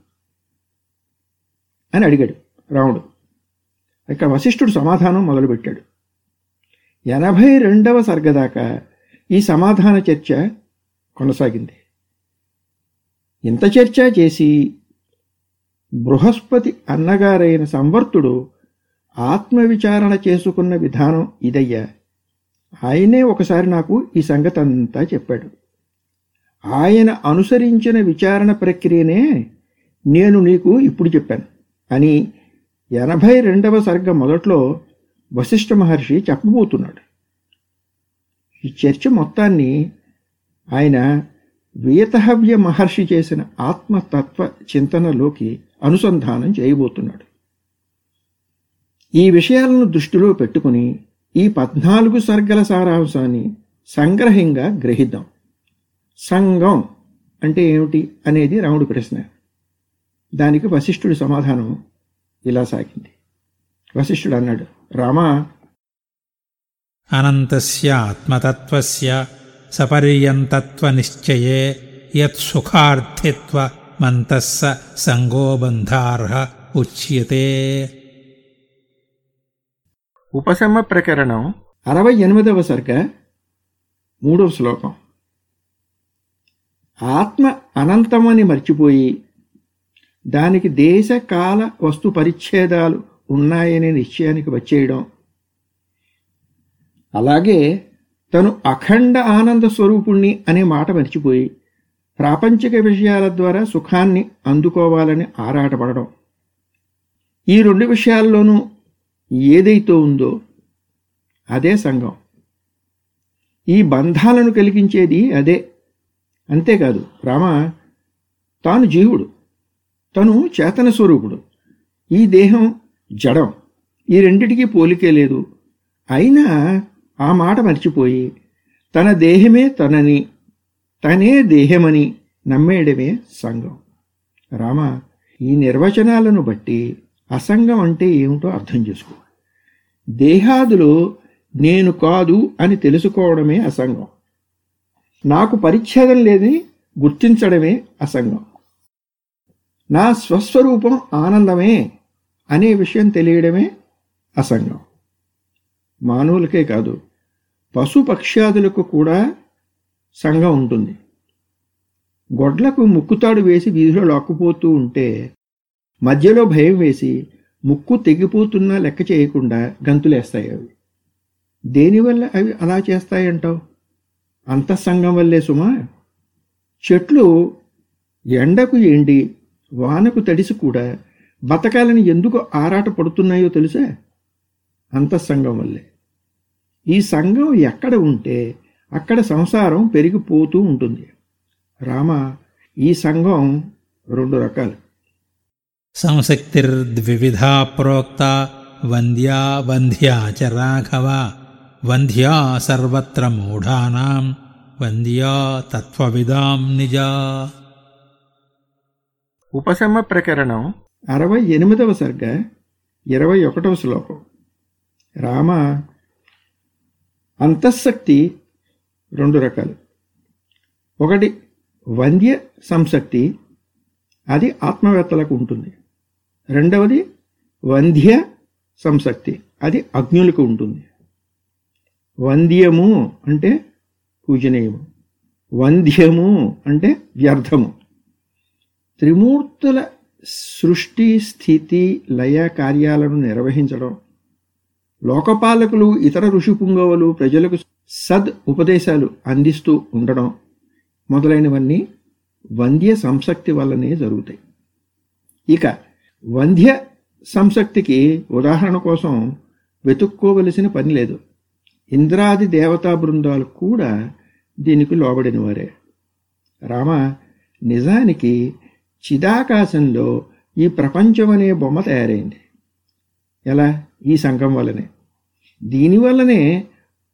అని అడిగాడు రాముడు. ఇక్కడ వశిష్ఠుడు సమాధానం మొదలుపెట్టాడు. ఎనభై రెండవ సర్గదాకా ఈ సమాధాన చర్చ కొనసాగింది. ఇంత చర్చ చేసి బృహస్పతి అన్నగారైన సంవర్తుడు ఆత్మవిచారణ చేసుకున్న విధానం ఇదయ్యా. ఆయనే ఒకసారి నాకు ఈ సంగతి అంతా చెప్పాడు. ఆయన అనుసరించిన విచారణ ప్రక్రియనే నేను నీకు ఇప్పుడు చెప్పాను. అని ఎనభై రెండవ సర్గ మొదట్లో వశిష్ఠ మహర్షి చెప్పబోతున్నాడు. ఈ చర్చ మొత్తాన్ని ఆయన వియతహవ్య మహర్షి చేసిన ఆత్మతత్వ చింతనలోకి అనుసంధానం చేయబోతున్నాడు. ఈ విషయాలను దృష్టిలో పెట్టుకుని ఈ పద్నాలుగు సర్గల సారాంశాన్ని సంగ్రహంగా గ్రహిద్దాం. సంగం అంటే ఏమిటి అనేది రాముడి ప్రశ్న. దానికి వశిష్ఠుడి సమాధానం ఇలా సాగింది. వశిష్ఠుడు అన్నాడు రామా అనంతస్య ఆత్మతత్వస్య సపర్యంతత్వనిశ్చయే యత్సుఖార్థిత్వ మంతస్స సంగోబంధార్హ ఉచ్యతే. ఉపశమ ప్రకరణం అరవై ఎనిమిదవ సరిక మూడవ శ్లోకం. ఆత్మ అనంతమని మర్చిపోయి దానికి దేశ కాల వస్తు పరిచ్ఛేదాలు ఉన్నాయనే నిశ్చయానికి వచ్చేయడం. అలాగే తను అఖండ ఆనంద స్వరూపుణ్ణి అనే మాట మర్చిపోయి ప్రాపంచిక విషయాల ద్వారా సుఖాన్ని అందుకోవాలని ఆరాటపడడం. ఈ రెండు విషయాల్లోనూ ఏదైతే ఉందో అదే సంఘం. ఈ బంధాలను కలిగించేది అదే. అంతేకాదు రామ తాను జీవుడు తను చేతన స్వరూపుడు. ఈ దేహం జడం ఈ రెండిటికీ పోలికే లేదు. అయినా ఆ మాట మర్చిపోయి తన దేహమే తనని తనే దేహమని నమ్మేయడమే సంఘం. రామ ఈ నిర్వచనాలను బట్టి అసంగం అంటే ఏమిటో అర్థం చేసుకో. దేహాదులు నేను కాదు అని తెలుసుకోవడమే అసంగం. నాకు పరిచ్ఛేదం లేదని గుర్తించడమే అసంగం. నా స్వస్వరూపం ఆనందమే అనే విషయం తెలియడమే అసంగం. మానవులకే కాదు పశుపక్ష్యాదులకు కూడా సంఘం ఉంటుంది. గొడ్లకు ముక్కుతాడు వేసి వీధిలో లాక్కుపోతూ ఉంటే మధ్యలో భయం వేసి ముక్కు తెగిపోతున్నా లెక్క చేయకుండా గంతులేస్తాయి అవి. దేనివల్ల అవి అలా చేస్తాయంటావు? అంతఃసంగం వల్లే సుమా. చెట్లు ఎండకు ఎండి వానకు తడిసి కూడా బతకాలని ఎందుకు ఆరాట పడుతున్నాయో తెలుసా? అంతఃసంగం వల్లే. ఈ సంఘం ఎక్కడ ఉంటే అక్కడ సంసారం పెరిగిపోతూ ఉంటుంది. రామ ఈ సంఘం రెండు రకాలు. సంశక్తిర్ద్విధా ప్రోక్త వంద్యా వంధ్యా చ రాఘవ వంధ్యా సర్వత్ర మూఢానాం వంద్యా తత్వవిదాం నిజా ఉపశమ ప్రకరణం అరవై ఎనిమిదవ సర్గ ఇరవై ఒకటవ శ్లోకం. రామ అంతఃశక్తి రెండు రకాలు. ఒకటి వంద్య సంశక్తి అది ఆత్మవేత్తలకు ఉంటుంది. రెండవది వంధ్య సంశక్తి అది అగ్నులకు ఉంటుంది. వంద్యము అంటే పూజనీయము. వంధ్యము అంటే వ్యర్థము. త్రిమూర్తుల సృష్టి స్థితి లయ కార్యాలను నిర్వహించడం. లోకపాలకులు ఇతర ఋషి పుంగవులు ప్రజలకు సద్ ఉపదేశాలు అందిస్తూ ఉండడం మొదలైనవన్నీ వంద్య సంశక్తి వల్లనే జరుగుతాయి. ఇక వంధ్య సంశక్తికి ఉదాహరణ కోసం వెతుక్కోవలసిన పని లేదు. ఇంద్రాది దేవతా బృందాలు కూడా దీనికి లోబడిన వారే. రామ నిజానికి చిదాకాశంలో ఈ ప్రపంచం అనే బొమ్మ తయారైంది. ఎలా? ఈ సంఘం వల్లనే. దీనివల్లనే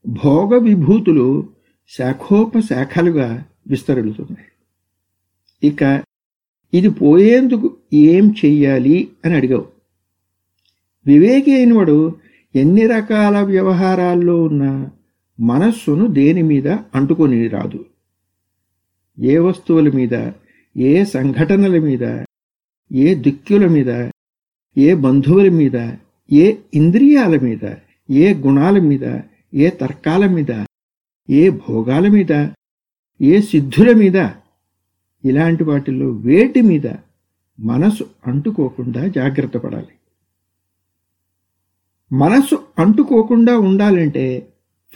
భోగ విభూతులు శాఖోపశాఖలుగా విస్తరిల్లుతున్నాయి ఇక ఇది పోయేందుకు ఏం చెయ్యాలి అని అడిగావు. వివేకి అయినవాడు ఎన్ని రకాల వ్యవహారాల్లో ఉన్న మనస్సును దేని మీద అంటుకొని రాదు. ఏ వస్తువుల మీద ఏ సంఘటనల మీద ఏ దిక్కుల మీద ఏ బంధువుల మీద ఏ ఇంద్రియాల మీద ఏ గుణాల మీద ఏ తర్కాల మీద ఏ భోగాల మీద ఏ సిద్ధుల మీద ఇలాంటి వాటిల్లో వేటి మీద మనసు అంటుకోకుండా జాగ్రత్త పడాలి. మనసు అంటుకోకుండా ఉండాలంటే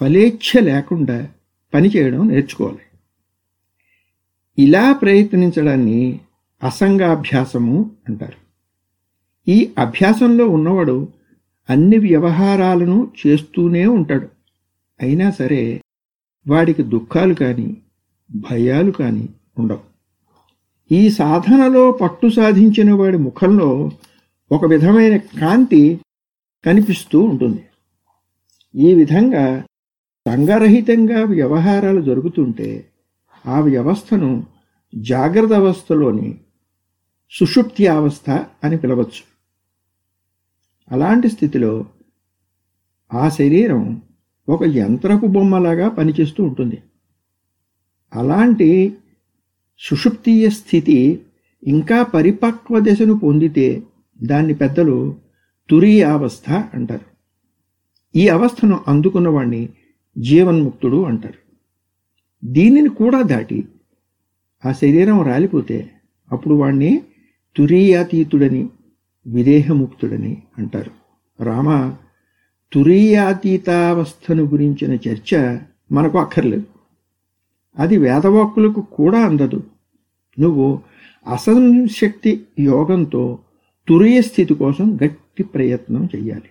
ఫలేచ్ఛ లేకుండా పనిచేయడం నేర్చుకోవాలి. ఇలా ప్రయత్నించడాన్ని అసంగాభ్యాసము అంటారు. ఈ అభ్యాసంలో ఉన్నవాడు అన్ని వ్యవహారాలను చేస్తూనే ఉంటాడు. అయినా సరే వాడికి దుఃఖాలు కానీ భయాలు కానీ ఉండవు. ఈ సాధనలో పట్టు సాధించిన వాడి ముఖంలో ఒక విధమైన కాంతి కనిపిస్తూ ఉంటుంది. ఈ విధంగా సంగరహితంగా వ్యవహారాలు జరుగుతుంటే ఆ వ్యవస్థను జాగ్రత్త అవస్థలోని సుషుప్తి అవస్థ అని పిలవచ్చు. అలాంటి స్థితిలో ఆ శరీరం ఒక యంత్రపు బొమ్మలాగా పనిచేస్తూ ఉంటుంది. అలాంటి సుషుప్తీయ స్థితి ఇంకా పరిపక్వ దశను పొందితే దాన్ని పెద్దలు తురీయావస్థ అంటారు. ఈ అవస్థను అందుకున్నవాణ్ణి జీవన్ముక్తుడు అంటారు. దీనిని కూడా దాటి ఆ శరీరం రాలిపోతే అప్పుడు వాణ్ణి తురీయాతీతుడని విదేహముక్తుడని అంటారు. రామ తురీయాతీతావస్థను గురించిన చర్చ మనకు అక్కర్లేదు. అది వేదవాక్కులకు కూడా అందదు. నువ్వు అసంశక్తి యోగంతో తురియ స్థితి కోసం గట్టి ప్రయత్నం చెయ్యాలి.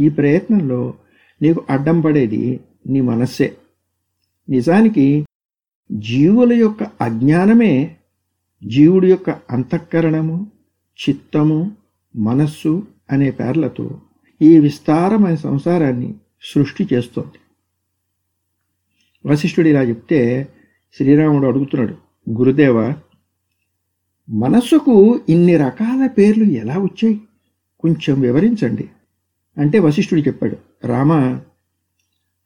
ఈ ప్రయత్నంలో నీకు అడ్డం పడేది నీ మనస్సే. నిజానికి జీవుల యొక్క అజ్ఞానమే జీవుడి యొక్క అంతఃకరణము చిత్తము మనస్సు అనే పేర్లతో ఈ విస్తారమైన సంసారాన్ని సృష్టి చేస్తోంది. వశిష్ఠుడు ఇలా చెప్తే శ్రీరాముడు అడుగుతున్నాడు గురుదేవ మనస్సుకు ఇన్ని రకాల పేర్లు ఎలా వచ్చాయి? కొంచెం వివరించండి. అంటే వశిష్ఠుడు చెప్పాడు రామ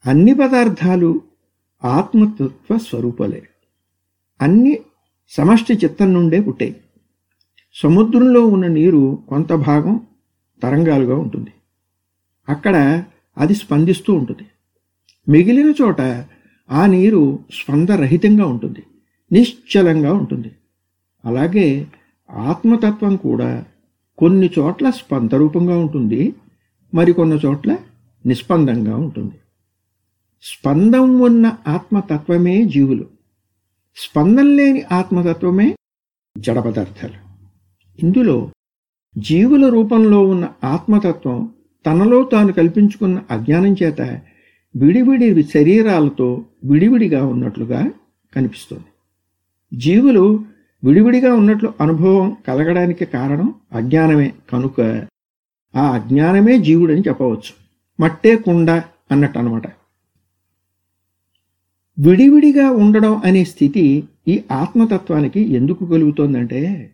అన్ని పదార్థాలు ఆత్మతత్వ స్వరూపాలే. అన్ని సమష్టి చిత్తం నుండే పుట్టాయి. సముద్రంలో ఉన్న నీరు కొంత భాగం తరంగాలుగా ఉంటుంది. అక్కడ అది స్పందిస్తూ ఉంటుంది. మిగిలిన చోట ఆ నీరు స్పందరహితంగా ఉంటుంది నిశ్చలంగా ఉంటుంది. అలాగే ఆత్మతత్వం కూడా కొన్ని చోట్ల స్పందరూపంగా ఉంటుంది మరికొన్ని చోట్ల నిస్పందంగా ఉంటుంది. స్పందం ఉన్న ఆత్మతత్వమే జీవులు. స్పందం లేని ఆత్మతత్వమే జడ పదార్థాలు. ఇందులో జీవుల రూపంలో ఉన్న ఆత్మతత్వం తనలో తాను కల్పించుకున్న అజ్ఞానం చేత విడివిడి శరీరాలతో విడివిడిగా ఉన్నట్లుగా కనిపిస్తుంది. జీవులు విడివిడిగా ఉన్నట్లు అనుభవం కలగడానికి కారణం అజ్ఞానమే. కనుక ఆ అజ్ఞానమే జీవుడని చెప్పవచ్చు. మట్టే కుండ అన్నట్టు అనమాట విడివిడిగా ఉండడం అనే స్థితి ఈ ఆత్మతత్వానికి ఎందుకు కలుగుతోందంటే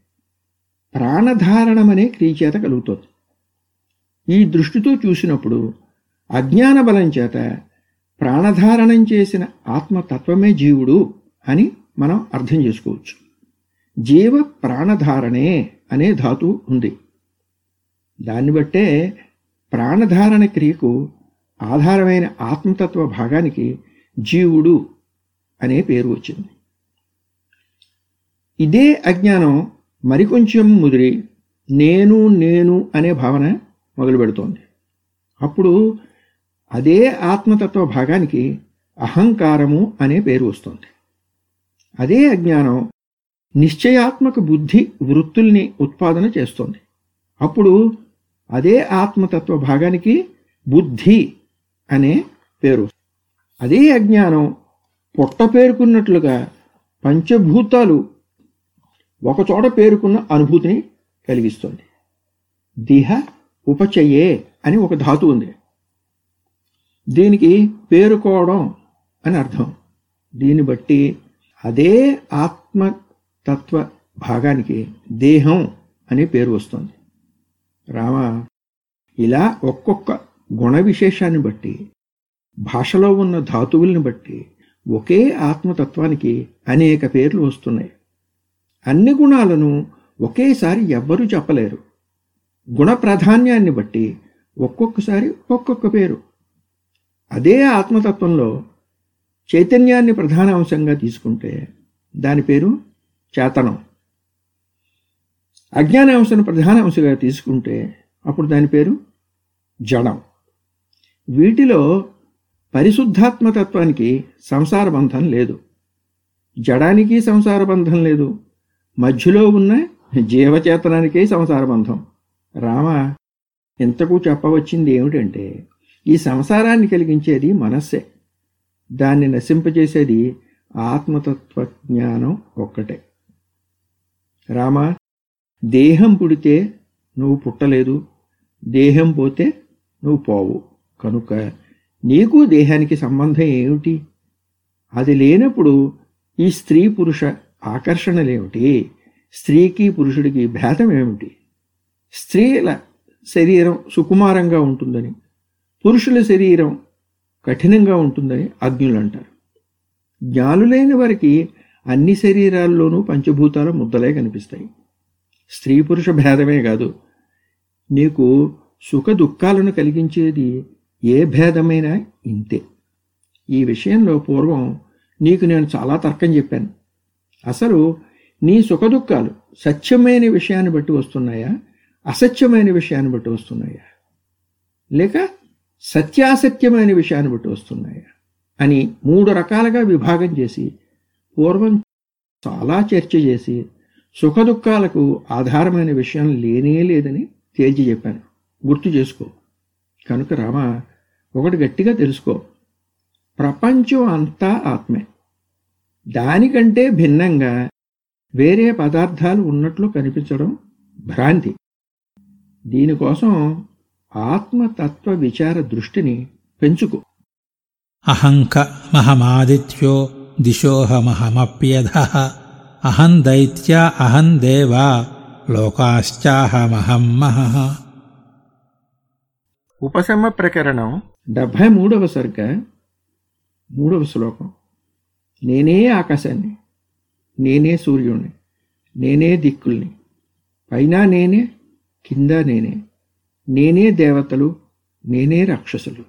ప్రాణధారణమనే క్రియచేత కలుగుతోంది. ఈ దృష్టితో చూసినప్పుడు అజ్ఞాన బలం చేత ప్రాణధారణం చేసిన ఆత్మతత్వమే జీవుడు అని మనం అర్థం చేసుకోవచ్చు. జీవ ప్రాణధారణే అనే ధాతు ఉంది. దాన్ని బట్టే ప్రాణధారణ క్రియకు ఆధారమైన ఆత్మతత్వ భాగానికి జీవుడు అనే పేరు వచ్చింది. ఇదే అజ్ఞానం మరికొంచెం ముదిరి నేను నేను అనే భావన మొదలు పెడుతోంది అప్పుడు అదే ఆత్మతత్వ భాగానికి అహంకారము అనే పేరు వస్తుంది. అదే అజ్ఞానం నిశ్చయాత్మక బుద్ధి వృత్తుల్ని ఉత్పాదన చేస్తుంది. అప్పుడు అదే ఆత్మతత్వ భాగానికి బుద్ధి అనే పేరు అదే అజ్ఞానం పొట్ట పేరుకున్నట్లుగా పంచభూతాలు ఒకచోట పేరుకున్న అనుభూతిని కలిగిస్తుంది. దిహ ఉపచయే అని ఒక ధాతు ఉంది. దీనికి పేరుకోవడం అని అర్థం. దీన్ని బట్టి అదే ఆత్మతత్వ భాగానికి దేహం అనే పేరు వస్తుంది. రామ ఇలా ఒక్కొక్క గుణ విశేషాన్ని బట్టి భాషలో ఉన్న ధాతువుల్ని బట్టి ఒకే ఆత్మతత్వానికి అనేక పేర్లు వస్తున్నాయి. అన్ని గుణాలను ఒకేసారి ఎవ్వరూ చెప్పలేరు. గుణ ప్రాధాన్యాన్ని బట్టి ఒక్కొక్కసారి ఒక్కొక్క పేరు అదే ఆత్మతత్వంలో చైతన్యాన్ని ప్రధాన అంశంగా తీసుకుంటే దాని పేరు చేతనం. అజ్ఞాన అంశను ప్రధాన అంశంగా తీసుకుంటే అప్పుడు దాని పేరు జడం. వీటిలో పరిశుద్ధాత్మతత్వానికి సంసార బంధం లేదు. జడానికి సంసార బంధం లేదు. మధ్యలో ఉన్న జీవచేతనానికే సంసార బంధం. రామ ఇంతకు చెప్పవచ్చింది ఏమిటంటే ఈ సంసారాన్ని కలిగించేది మనస్సే. దాన్ని నశింపజేసేది ఆత్మతత్వ జ్ఞానం ఒక్కటే. రామ దేహం పుడితే నువ్వు పుట్టలేదు దేహం పోతే నువ్వు పోవు. కనుక నీకు దేహానికి సంబంధం ఏమిటి? అది లేనప్పుడు ఈ స్త్రీ పురుష ఆకర్షణలేమిటి స్త్రీకి పురుషుడికి భేదం ఏమిటి? స్త్రీల శరీరం సుకుమారంగా ఉంటుందని పురుషుల శరీరం కఠినంగా ఉంటుందని అజ్ఞులు అంటారు. జ్ఞానులైన వారికి అన్ని శరీరాల్లోనూ పంచభూతాల ముద్దలే కనిపిస్తాయి. స్త్రీ పురుష భేదమే కాదు. నీకు సుఖ దుఃఖాలను కలిగించేది ఏ భేదమైనా ఇంతే. ఈ విషయంలో పూర్వం నీకు నేను చాలా తర్కం చెప్పాను. అసలు నీ సుఖదుఖాలు సత్యమైన విషయాన్ని బట్టి వస్తున్నాయా అసత్యమైన విషయాన్ని బట్టి వస్తున్నాయా? లేక సత్యాసత్యమైన విషయాన్ని బట్టి వస్తున్నాయా. అని మూడు రకాలుగా విభాగం చేసి పూర్వం చాలా చర్చ చేసి సుఖదుఖాలకు ఆధారమైన విషయం లేనే లేదని తేల్చి చెప్పాను. గుర్తు చేసుకో. కనుక రామ ఒకటి గట్టిగా తెలుసుకో. ప్రపంచం అంతా ఆత్మే. దానికంటే భిన్నంగా వేరే పదార్థాలు ఉన్నట్లు కనిపించడం భ్రాంతి. దీనికోసం ఆత్మతత్వ విచార దృష్టిని పెంచుకో. అహంక మహమాదిత్యో దిశోహమహమప్యధ అహం దైత్య అహం దేవా లోకాశ్చాహమహం మహః. ఉపశమ ప్రకరణం డెబ్భై మూడవ సర్గ మూడవ శ్లోకం. నేనే ఆకాశాన్ని నేనే సూర్యుణ్ణి నేనే దిక్కుల్ని పైన నేనే కింద నేనే. నేనే దేవతలు నేనే రాక్షసులు.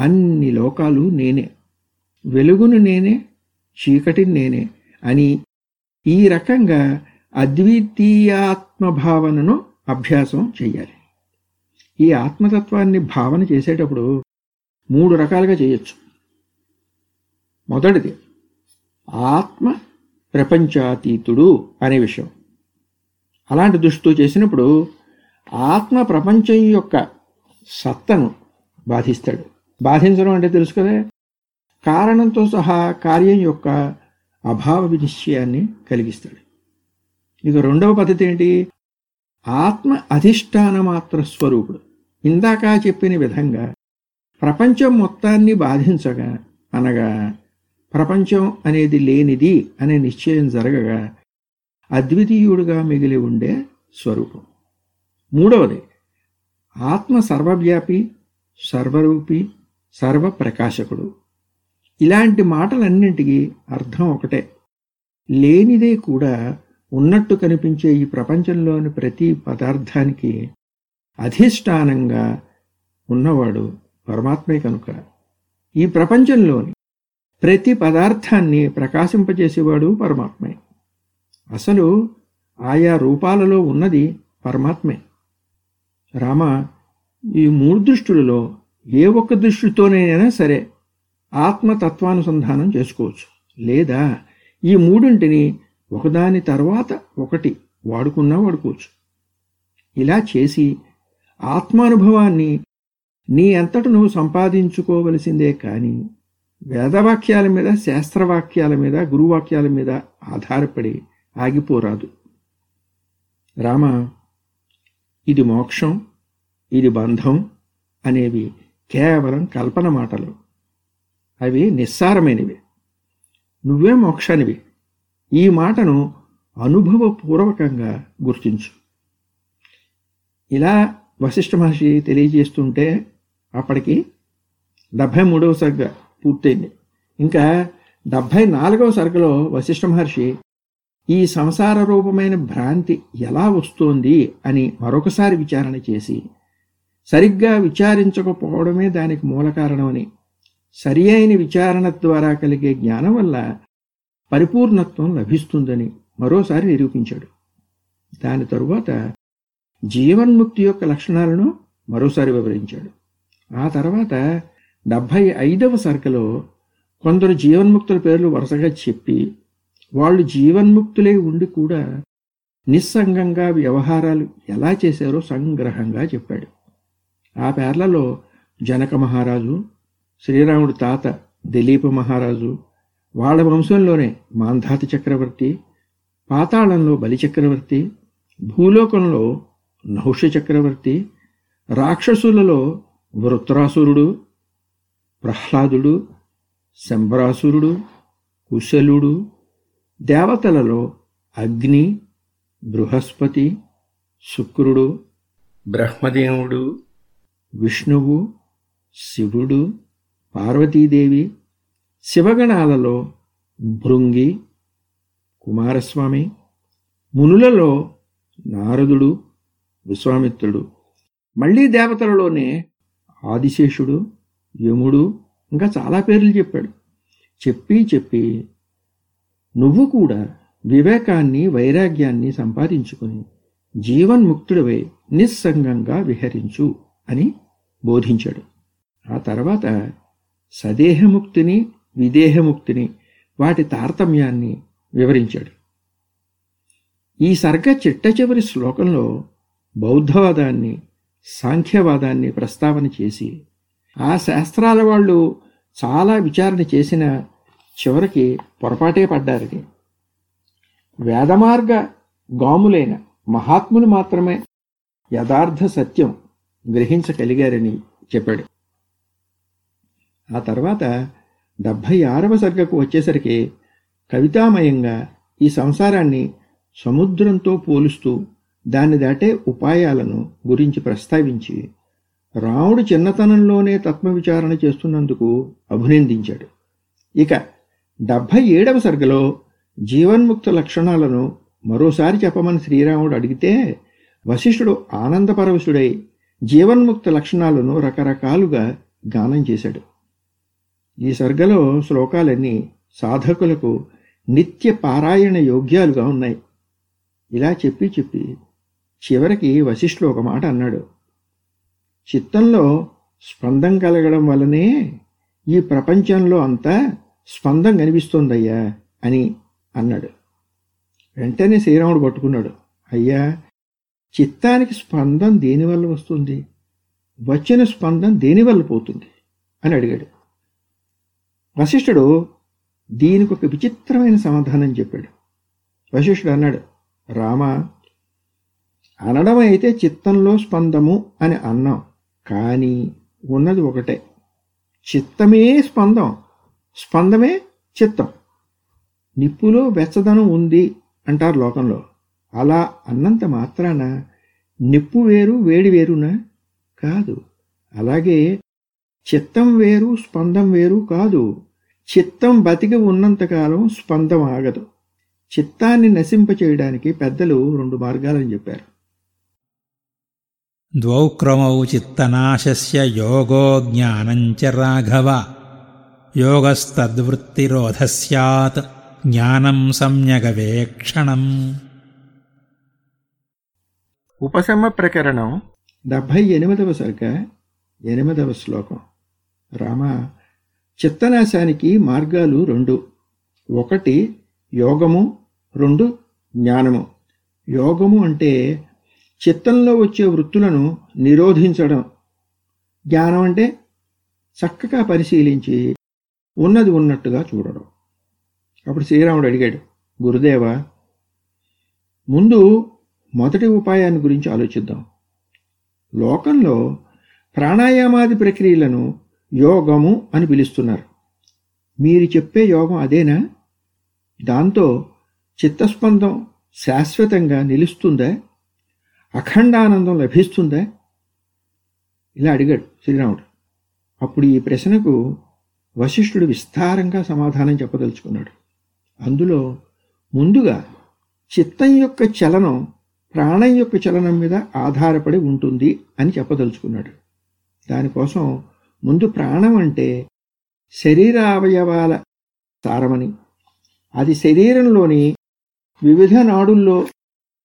అన్ని లోకాలు నేనే. వెలుగును నేనే చీకటిని నేనే అని ఈ రకంగా అద్వితీయాత్మభావనను అభ్యాసం చేయాలి ఈ ఆత్మతత్వాన్ని భావన చేసేటప్పుడు మూడు రకాలుగా చేయొచ్చు. మొదటిది ఆత్మ ప్రపంచాతీతుడు అనే విషయం. అలాంటి దృష్టితో చేసినప్పుడు ఆత్మ ప్రపంచం యొక్క సత్తను బాధిస్తాడు. బాధించడం అంటే తెలుసు కదా? కారణంతో సహా కార్యం యొక్క అభావ వినిశ్చయాన్ని కలిగిస్తాడు. ఇక రెండవ పద్ధతి ఏంటి? ఆత్మ అధిష్టాన మాత్ర స్వరూపుడు. ఇందాక చెప్పిన విధంగా ప్రపంచం మొత్తాన్ని బాధించగా అనగా ప్రపంచం అనేది లేనిది అనే నిశ్చయం జరగగా అద్వితీయుడుగా మిగిలి ఉండే స్వరూపం. మూడవది ఆత్మ సర్వవ్యాపి సర్వరూపి సర్వప్రకాశకుడు. ఇలాంటి మాటలన్నింటికి అర్థం ఒకటే. లేనిదే కూడా ఉన్నట్టు కనిపించే ఈ ప్రపంచంలోని ప్రతి పదార్థానికి అధిష్టానంగా ఉన్నవాడు పరమాత్మే కనుక. ఈ ప్రపంచంలోని ప్రతి పదార్థాన్ని ప్రకాశింపజేసేవాడు పరమాత్మే. అసలు ఆయా రూపాలలో ఉన్నది పరమాత్మే. రామ ఈ మూడు దృష్టులలో ఏ ఒక్క దృష్టితోనైనా సరే ఆత్మతత్వానుసంధానం చేసుకోవచ్చు. లేదా ఈ మూడింటిని ఒకదాని తర్వాత ఒకటి వాడుకున్నా వాడుకోవచ్చు. ఇలా చేసి ఆత్మానుభవాన్ని నీ అంతట నువ్వు సంపాదించుకోవలసిందే కానీ వేదవాక్యాల మీద శాస్త్రవాక్యాల మీద గురువాక్యాల మీద ఆధారపడి ఆగిపోరాదు. రామ ఇది మోక్షం ఇది బంధం అనేవి కేవలం కల్పన మాటలు. అవి నిస్సారమైనవి. నువ్వే మోక్షానివి. ఈ మాటను అనుభవపూర్వకంగా గుర్తించు. ఇలా వశిష్ఠ మహర్షి తెలియజేస్తుంటే అప్పటికి డెబ్భై మూడవ సర్గ పూర్తయింది. ఇంకా డెబ్భై నాలుగవ సరుకులో వశిష్ఠ మహర్షి ఈ సంసార రూపమైన భ్రాంతి ఎలా వస్తోంది అని మరొకసారి విచారణ చేసి సరిగ్గా విచారించకపోవడమే దానికి మూల కారణమని సరి అయిన విచారణ ద్వారా కలిగే జ్ఞానం వల్ల పరిపూర్ణత్వం లభిస్తుందని మరోసారి నిరూపించాడు. దాని తరువాత జీవన్ముక్తి యొక్క లక్షణాలను మరోసారి వివరించాడు. ఆ తర్వాత డెబ్భై ఐదవ సరుకులో కొందరు జీవన్ముక్తుల పేర్లు వరుసగా చెప్పి వాళ్ళు జీవన్ముక్తులై ఉండి కూడా నిస్సంగంగా వ్యవహారాలు ఎలా చేశారో సంగ్రహంగా చెప్పాడు. ఆ పేర్లలో జనక మహారాజు శ్రీరాముడు తాత దిలీప మహారాజు వాళ్ళ వంశంలోనే మాంధాత చక్రవర్తి పాతాళంలో బలి చక్రవర్తి భూలోకంలో నహుష చక్రవర్తి రాక్షసులలో వృత్రాసురుడు ప్రహ్లాదుడు శంబరాసురుడు కుశలుడు దేవతలలో అగ్ని బృహస్పతి శుక్రుడు బ్రహ్మదేవుడు విష్ణువు శివుడు పార్వతీదేవి శివగణాలలో భృంగి కుమారస్వామి మునులలో నారదుడు విశ్వామిత్రుడు. మళ్ళీ దేవతలలోనే ఆదిశేషుడు యముడు ఇంకా చాలా పేర్లు చెప్పాడు. చెప్పి చెప్పి నువ్వు కూడా వివేకాన్ని వైరాగ్యాన్ని సంపాదించుకుని జీవన్ముక్తుడివై నిస్సంగంగా విహరించు అని బోధించాడు. ఆ తర్వాత సదేహముక్తిని విదేహముక్తిని వాటి తారతమ్యాన్ని వివరించాడు. ఈ సర్గ చిట్ట చివరి శ్లోకంలో బౌద్ధవాదాన్ని సాంఖ్యవాదాన్ని ప్రస్తావన చేసి ఆ శాస్త్రాల వాళ్ళు చాలా విచారణ చేసిన చివరికి పొరపాటే పడ్డారని వేదమార్గ గాములైన మహాత్ములు మాత్రమే యథార్థ సత్యం గ్రహించగలిగారని చెప్పాడు. ఆ తర్వాత డెబ్భై ఆరవ సర్గకు వచ్చేసరికి కవితామయంగా ఈ సంసారాన్ని సముద్రంతో పోలుస్తూ దాన్ని దాటే ఉపాయాలను గురించి ప్రస్తావించి రాముడు చిన్నతనంలోనే తత్వ విచారణ చేస్తున్నందుకు అభినందించాడు. ఇక డెబ్భై ఏడవ సర్గలో జీవన్ముక్త లక్షణాలను మరోసారి చెప్పమని శ్రీరాముడు అడిగితే వశిష్ఠుడు ఆనందపరవశుడై జీవన్ముక్త లక్షణాలను రకరకాలుగా గానం చేశాడు. ఈ సర్గలో శ్లోకాలన్నీ సాధకులకు నిత్య పారాయణ యోగ్యాలుగా ఉన్నాయి. ఇలా చెప్పి చెప్పి చివరికి వశిష్ఠుడు ఒక మాట అన్నాడు. చిత్తంలో స్పందం కలగడం వల్లనే ఈ ప్రపంచంలో అంతా స్పందం కనిపిస్తోందయ్యా అని అన్నాడు. వెంటనే శ్రీరాముడు పట్టుకున్నాడు. అయ్యా చిత్తానికి స్పందం దేనివల్ల వస్తుంది? వచ్చిన స్పందం దేనివల్ల పోతుంది? అని అడిగాడు. వశిష్ఠుడు దీనికి ఒక విచిత్రమైన సమాధానం చెప్పాడు. వశిష్ఠుడు అన్నాడు రామ అనడం అయితే చిత్తంలో స్పందము అని అన్నాం కానీ ఉన్నది ఒకటే. చిత్తమే స్పందం. స్పందమే చిత్తం. నిప్పులో వెచ్చదనం ఉంది అంటారు లోకంలో. అలా అన్నంత మాత్రాన నిప్పు వేరు వేడి వేరునా? కాదు. అలాగే చిత్తం వేరు స్పందం వేరు కాదు. చిత్తం బతికి ఉన్నంతకాలం స్పందం ఆగదు. చిత్తాన్ని నశింపచేయడానికి పెద్దలు రెండు మార్గాలని చెప్పారు. ద్వౌ క్రమౌ చిత్తనాశస్య యోగో జ్ఞానం చ రాఘవ. యోగస్తద్వృత్తిరోధ స్యాత్ జ్ఞానం సమ్యగవేక్షణం ఉపశమ ప్రకరణం డెబ్భై ఎనిమిదవ సర్గ ఎనిమిదవ శ్లోకం. రామ చిత్తనాశానికి మార్గాలు రెండు. ఒకటి యోగము. రెండు జ్ఞానము. యోగము అంటే చిత్తంలో వచ్చే వృత్తులను నిరోధించడం. జ్ఞానం అంటే చక్కగా పరిశీలించి ఉన్నది ఉన్నట్టుగా చూడడం. అప్పుడు శ్రీరాముడు అడిగాడు గురుదేవ ముందు మొదటి ఉపాయాన్ని గురించి ఆలోచిద్దాం. లోకంలో ప్రాణాయామాది ప్రక్రియలను యోగము అని పిలుస్తున్నారు. మీరు చెప్పే యోగం అదేనా? దాంతో చిత్తస్పందం శాశ్వతంగా నిలుస్తుందా? అఖండానందం లభిస్తుందా? ఇలా అడిగాడు శ్రీరాముడు. అప్పుడు ఈ ప్రశ్నకు వశిష్ఠుడు విస్తారంగా సమాధానం చెప్పదలుచుకున్నాడు. అందులో ముందుగా చిత్తం యొక్క చలనం ప్రాణం యొక్క చలనం మీద ఆధారపడి ఉంటుంది అని చెప్పదలుచుకున్నాడు. దానికోసం ముందు ప్రాణం అంటే శరీర అవయవాల సారమని అది శరీరంలోని వివిధ నాడుల్లో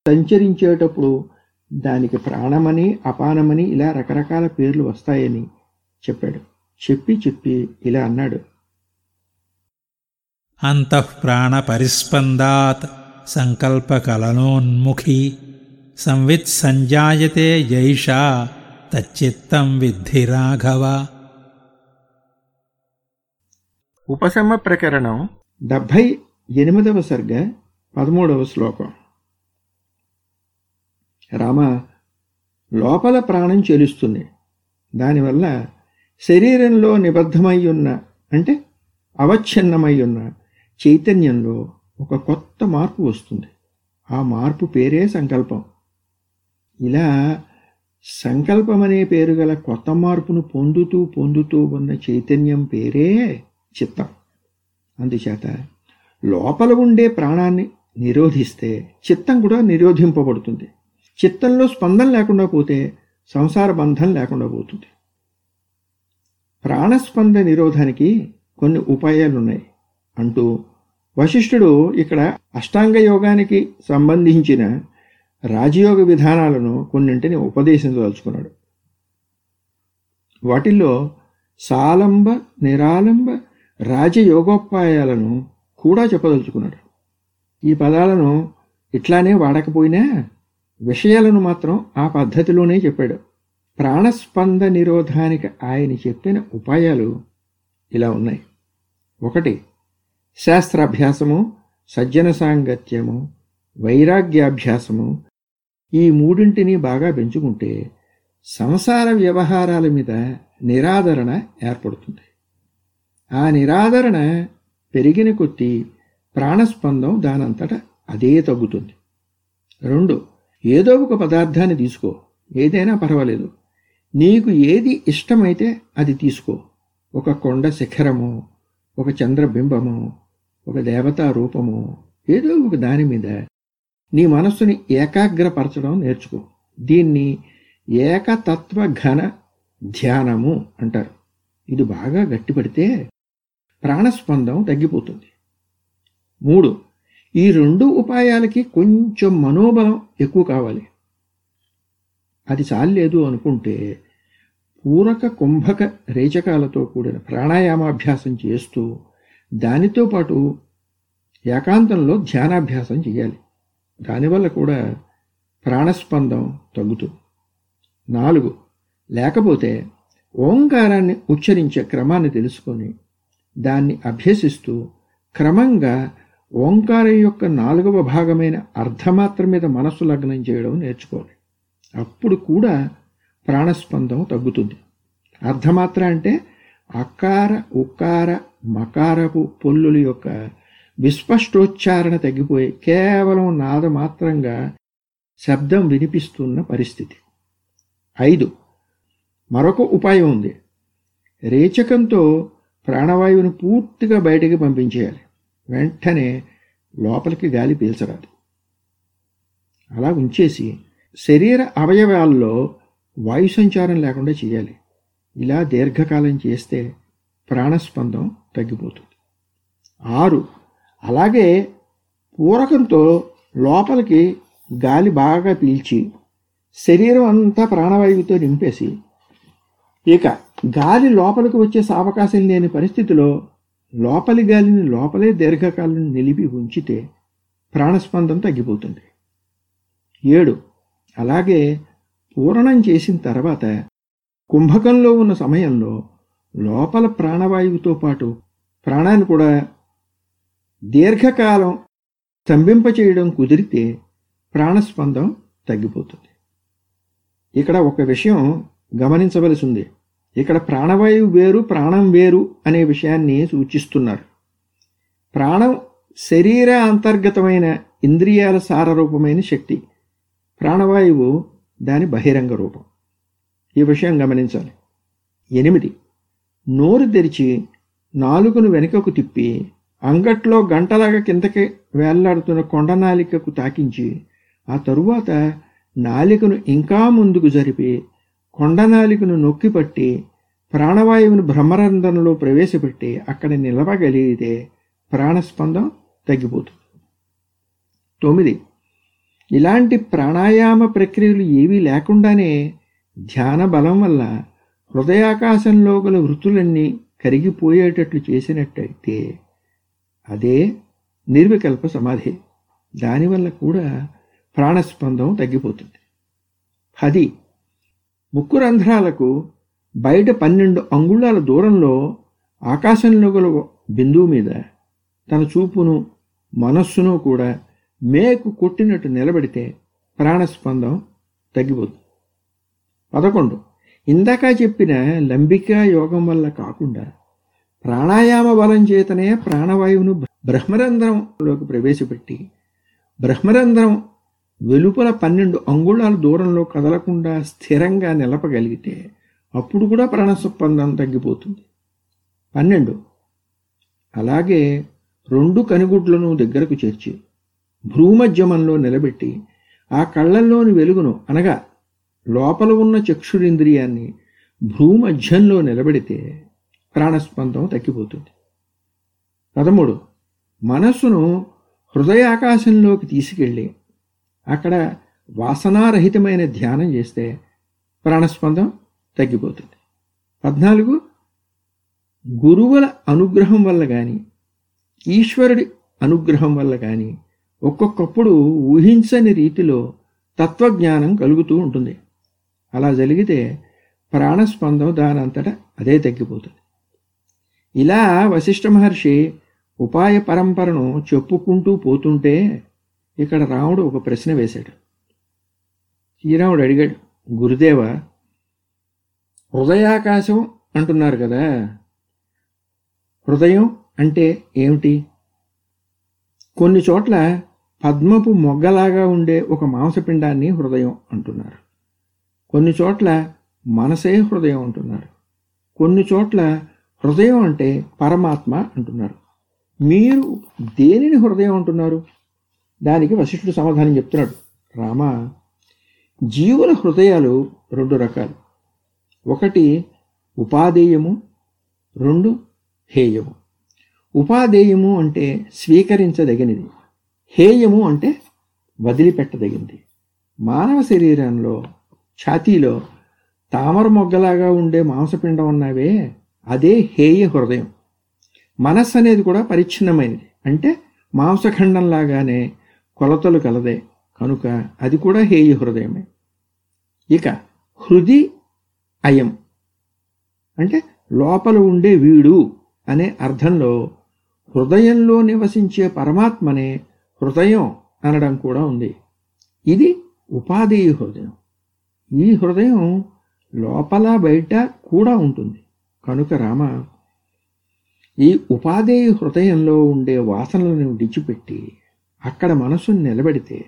సంచరించేటప్పుడు దానికి ప్రాణమని అపానమని ఇలా రకరకాల పేర్లు వస్తాయని చెప్పాడు. చెప్పి చెప్పి ఇలా అన్నాడు. అంతఃప్రాణపరిస్పందాత్ సంకల్పకలనోన్ముఖీ సంవిత్ సంజాయతే జైషా తచ్చిత్తం విద్ధి రాఘవ ఉపశమ ప్రకరణం డెబ్భై ఎనిమిదవ సర్గ పదమూడవ శ్లోకం. రామ లోపల ప్రాణం చెలుస్తుంది. దానివల్ల శరీరంలో నిబద్ధమై ఉన్న అంటే అవచ్ఛిన్నమై ఉన్న చైతన్యంలో ఒక కొత్త మార్పు వస్తుంది. ఆ మార్పు పేరే సంకల్పం. ఇలా సంకల్పం అనే పేరు గల కొత్త మార్పును పొందుతూ పొందుతూ ఉన్న చైతన్యం పేరే చిత్తం. అందుచేత లోపల ఉండే ప్రాణాన్ని నిరోధిస్తే చిత్తం కూడా నిరోధింపబడుతుంది. చిత్తంలో స్పందన లేకుండా పోతే సంసార బంధం లేకుండా పోతుంది. ప్రాణస్పంద నిరోధానికి కొన్ని ఉపాయాలున్నాయి అంటూ వశిష్ఠుడు ఇక్కడ అష్టాంగ యోగానికి సంబంధించిన రాజయోగ విధానాలను కొన్నింటిని ఉపదేశించదలుచుకున్నాడు. వాటిల్లో సాలంబ నిరాలంబ రాజయోగోపాయాలను కూడా చెప్పదలుచుకున్నాడు. ఈ పదాలను ఇట్లానే వాడకపోయినా విషయాలను మాత్రం ఆ పద్ధతిలోనే చెప్పాడు. ప్రాణస్పంద నిరోధానికి ఆయన చెప్పిన ఉపాయాలు ఇలా ఉన్నాయి. ఒకటి శాస్త్రాభ్యాసము సజ్జన సాంగత్యము వైరాగ్యాభ్యాసము ఈ మూడింటిని బాగా పెంచుకుంటే సంసార వ్యవహారాల మీద నిరాదరణ ఏర్పడుతుంది. ఆ నిరాదరణ పెరిగిన కొద్దీ ప్రాణస్పందం దానంతట అదే తగ్గుతుంది. రెండు ఏదో ఒక పదార్థాన్ని తీసుకో ఏదైనా పర్వాలేదు. నీకు ఏది ఇష్టమైతే అది తీసుకో. ఒక కొండ శిఖరము ఒక చంద్రబింబము ఒక దేవతా రూపము ఏదో ఒక దాని మీద. నీ మనస్సుని ఏకాగ్రపరచడం నేర్చుకో. దీన్ని ఏకతత్వ ఘన ధ్యానము అంటారు. ఇది బాగా గట్టిపడితే ప్రాణస్పందం తగ్గిపోతుంది. మూడు ఈ రెండు ఉపాయాలకి కొంచెం మనోబలం ఎక్కువ కావాలి. అది చాలేదు అనుకుంటే పూరక కుంభక రేచకాలతో కూడిన ప్రాణాయామాభ్యాసం చేస్తూ దానితో పాటు ఏకాంతంలో ధ్యానాభ్యాసం చేయాలి. దానివల్ల కూడా ప్రాణస్పందం తగ్గుతుంది నాలుగు లేకపోతే ఓంకారాన్ని ఉచ్చరించే క్రమాన్ని తెలుసుకొని దాన్ని అభ్యసిస్తూ క్రమంగా ఓంకారం యొక్క నాలుగవ భాగమైన అర్ధమాత్ర మీద మనస్సు లగ్నం చేయడం నేర్చుకోవాలి. అప్పుడు కూడా ప్రాణస్పందం తగ్గుతుంది. అర్ధమాత్ర అంటే అకార ఉకార మకారపు పొల్లుల యొక్క విస్పష్టోచ్చారణ తగ్గిపోయి కేవలం నాదమాత్రంగా శబ్దం వినిపిస్తున్న పరిస్థితి. ఐదు. మరొక ఉపాయం ఉంది. రేచకంతో ప్రాణవాయువుని పూర్తిగా బయటికి పంపించేయాలి. వెంటనే లోపలికి గాలి పీల్చరాదు. అలా ఉంచేసి శరీర అవయవాల్లో వాయు సంచారం లేకుండా చేయాలి. ఇలా దీర్ఘకాలం చేస్తే ప్రాణస్పందం తగ్గిపోతుంది. ఆరు అలాగే పూరకంతో లోపలికి గాలి బాగా పీల్చి శరీరం అంతా ప్రాణవాయువుతో నింపేసి ఇక గాలి లోపలికి వచ్చే అవకాశం లేని పరిస్థితిలో లోపలి గాలిని లోపలే దీర్ఘకాలం నిలిపి ఉంచితే ప్రాణస్పందం తగ్గిపోతుంది. ఏడు అలాగే పూరణం చేసిన తర్వాత కుంభకంలో ఉన్న సమయంలో లోపల ప్రాణవాయువుతో పాటు ప్రాణాన్ని కూడా దీర్ఘకాలం స్తంభింపచేయడం కుదిరితే ప్రాణస్పందం తగ్గిపోతుంది. ఇక్కడ ఒక విషయం గమనించవలసి ఉంది ఇక్కడ ప్రాణవాయువు వేరు ప్రాణం వేరు అనే విషయాన్ని సూచిస్తున్నారు. ప్రాణం శరీర అంతర్గతమైన ఇంద్రియాల సారరూపమైన శక్తి. ప్రాణవాయువు దాని బహిరంగ రూపం. ఈ విషయం గమనించాలి. ఎనిమిది. నోరు తెరిచి నాలుగును వెనుకకు తిప్పి అంగట్లో గంటలాగా కిందకి వేళ్ళాడుతున్న కొండనాలికకు తాకించి ఆ తరువాత నాలికను ఇంకా ముందుకు జరిపి కొండనాలికను నొక్కిపట్టి ప్రాణవాయువును బ్రహ్మరంధ్రంలో ప్రవేశపెట్టి అక్కడ నిలవగలిగితే ప్రాణస్పందం తగ్గిపోతుంది. తొమ్మిది. ఇలాంటి ప్రాణాయామ ప్రక్రియలు ఏవీ లేకుండానే ధ్యాన బలం వల్ల హృదయాకాశంలో గల వృత్తులన్నీ కరిగిపోయేటట్లు చేసినట్టయితే అదే నిర్వికల్ప సమాధి. దానివల్ల కూడా ప్రాణస్పందం తగ్గిపోతుంది. పది. ముక్కు రంధ్రాలకు బయట పన్నెండు అంగుళాల దూరంలో ఆకాశంలో గల బిందువు మీద తన చూపును మనస్సును కూడా మేకు కొట్టినట్టు నిలబెడితే ప్రాణస్పందం తగ్గిపోతుంది. పదకొండు. ఇందాక చెప్పిన లంబికా యోగం వల్ల కాకుండా ప్రాణాయామ బలం చేతనే ప్రాణవాయువును బ్రహ్మరంధ్రంలోకి ప్రవేశపెట్టి బ్రహ్మరంధ్రం వెలుపల పన్నెండు అంగుళాల దూరంలో కదలకుండా స్థిరంగా నిలపగలిగితే అప్పుడు కూడా ప్రాణస్పందం తగ్గిపోతుంది. పన్నెండు. అలాగే రెండు కనుగుడ్లను దగ్గరకు చేర్చి భ్రూమధ్యమంలో నిలబెట్టి ఆ కళ్ళల్లోని వెలుగును అనగా లోపల ఉన్న చక్షురింద్రియాన్ని భ్రూమధ్యంలో నిలబెడితే ప్రాణస్పందం తగ్గిపోతుంది. పదమూడు. మనస్సును హృదయాకాశంలోకి తీసుకెళ్ళి అక్కడ వాసనారహితమైన ధ్యానం చేస్తే ప్రాణస్పందం తగ్గిపోతుంది. పద్నాలుగు. గురువుల అనుగ్రహం వల్ల కానీ ఈశ్వరుడి అనుగ్రహం వల్ల కానీ ఒక్కొక్కప్పుడు ఊహించని రీతిలో తత్వజ్ఞానం కలుగుతూ ఉంటుంది. అలా జరిగితే ప్రాణస్పందం దానంతటా అదే తగ్గిపోతుంది. ఇలా వశిష్ఠ మహర్షి ఉపాయ పరంపరను చెప్పుకుంటూ పోతుంటే ఇక్కడ రాముడు ఒక ప్రశ్న వేశాడు. శ్రీరాముడు అడిగాడు గురుదేవ హృదయాకాశం అంటున్నారు కదా హృదయం అంటే ఏమిటి? కొన్ని చోట్ల పద్మపు మొగ్గలాగా ఉండే ఒక మాంసపిండాన్ని హృదయం అంటున్నారు. కొన్ని చోట్ల మనసే హృదయం అంటున్నారు. కొన్ని చోట్ల హృదయం అంటే పరమాత్మ అంటున్నారు. మీరు దేనిని హృదయం అంటున్నారు? దానికి వశిష్ఠుడు సమాధానం చెప్తున్నాడు. రామ జీవుల హృదయాలు రెండు రకాలు. ఒకటి ఉపాధేయము రెండు హేయము. ఉపాధేయము అంటే స్వీకరించదగినది. హేయము అంటే వదిలిపెట్టదగింది. మానవ శరీరంలో ఛాతీలో తామర మొగ్గలాగా ఉండే మాంసపిండం ఉన్నవే అదే హేయ హృదయం. మనస్సు అనేది కూడా పరిచ్ఛిన్నమైనది. అంటే మాంసఖండంలాగానే కొలతలు కలదే. కనుక అది కూడా హేయ హృదయమే. ఇక హృది అయం. అంటే లోపల ఉండే వీడు అనే అర్థంలో హృదయంలో నివసించే పరమాత్మనే హృదయం అనడం కూడా ఉంది. ఇది ఉపాధి హృదయం. ఈ హృదయం లోపల బయట కూడా ఉంటుంది. కనుక రామ ఈ ఉపాధేయ హృదయంలో ఉండే వాసనలను విడిచిపెట్టి అక్కడ మనసును నిలబెడితే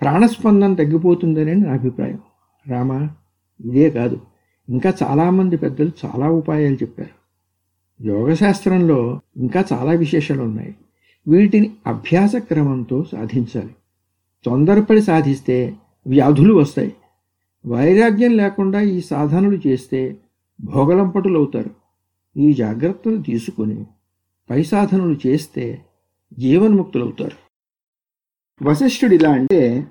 ప్రాణస్పందన తగ్గిపోతుందని నా అభిప్రాయం. రామ ఇదే కాదు. ఇంకా చాలామంది పెద్దలు చాలా ఉపాయాలు చెప్పారు. యోగశాస్త్రంలో ఇంకా చాలా విశేషాలు ఉన్నాయి వీటిని అభ్యాస క్రమంతో సాధించాలి. తొందరపడి సాధిస్తే వ్యాధులు వస్తాయి. వైరాగ్యం లేకుండా ఈ సాధనలు చేస్తే భోగలంపటులవుతారు. ఈ జాగ్రత్తలు తీసుకుని పై సాధనలు చేస్తే జీవన్ముక్తులవుతారు. వశిష్ఠుడు ఇలా అంటే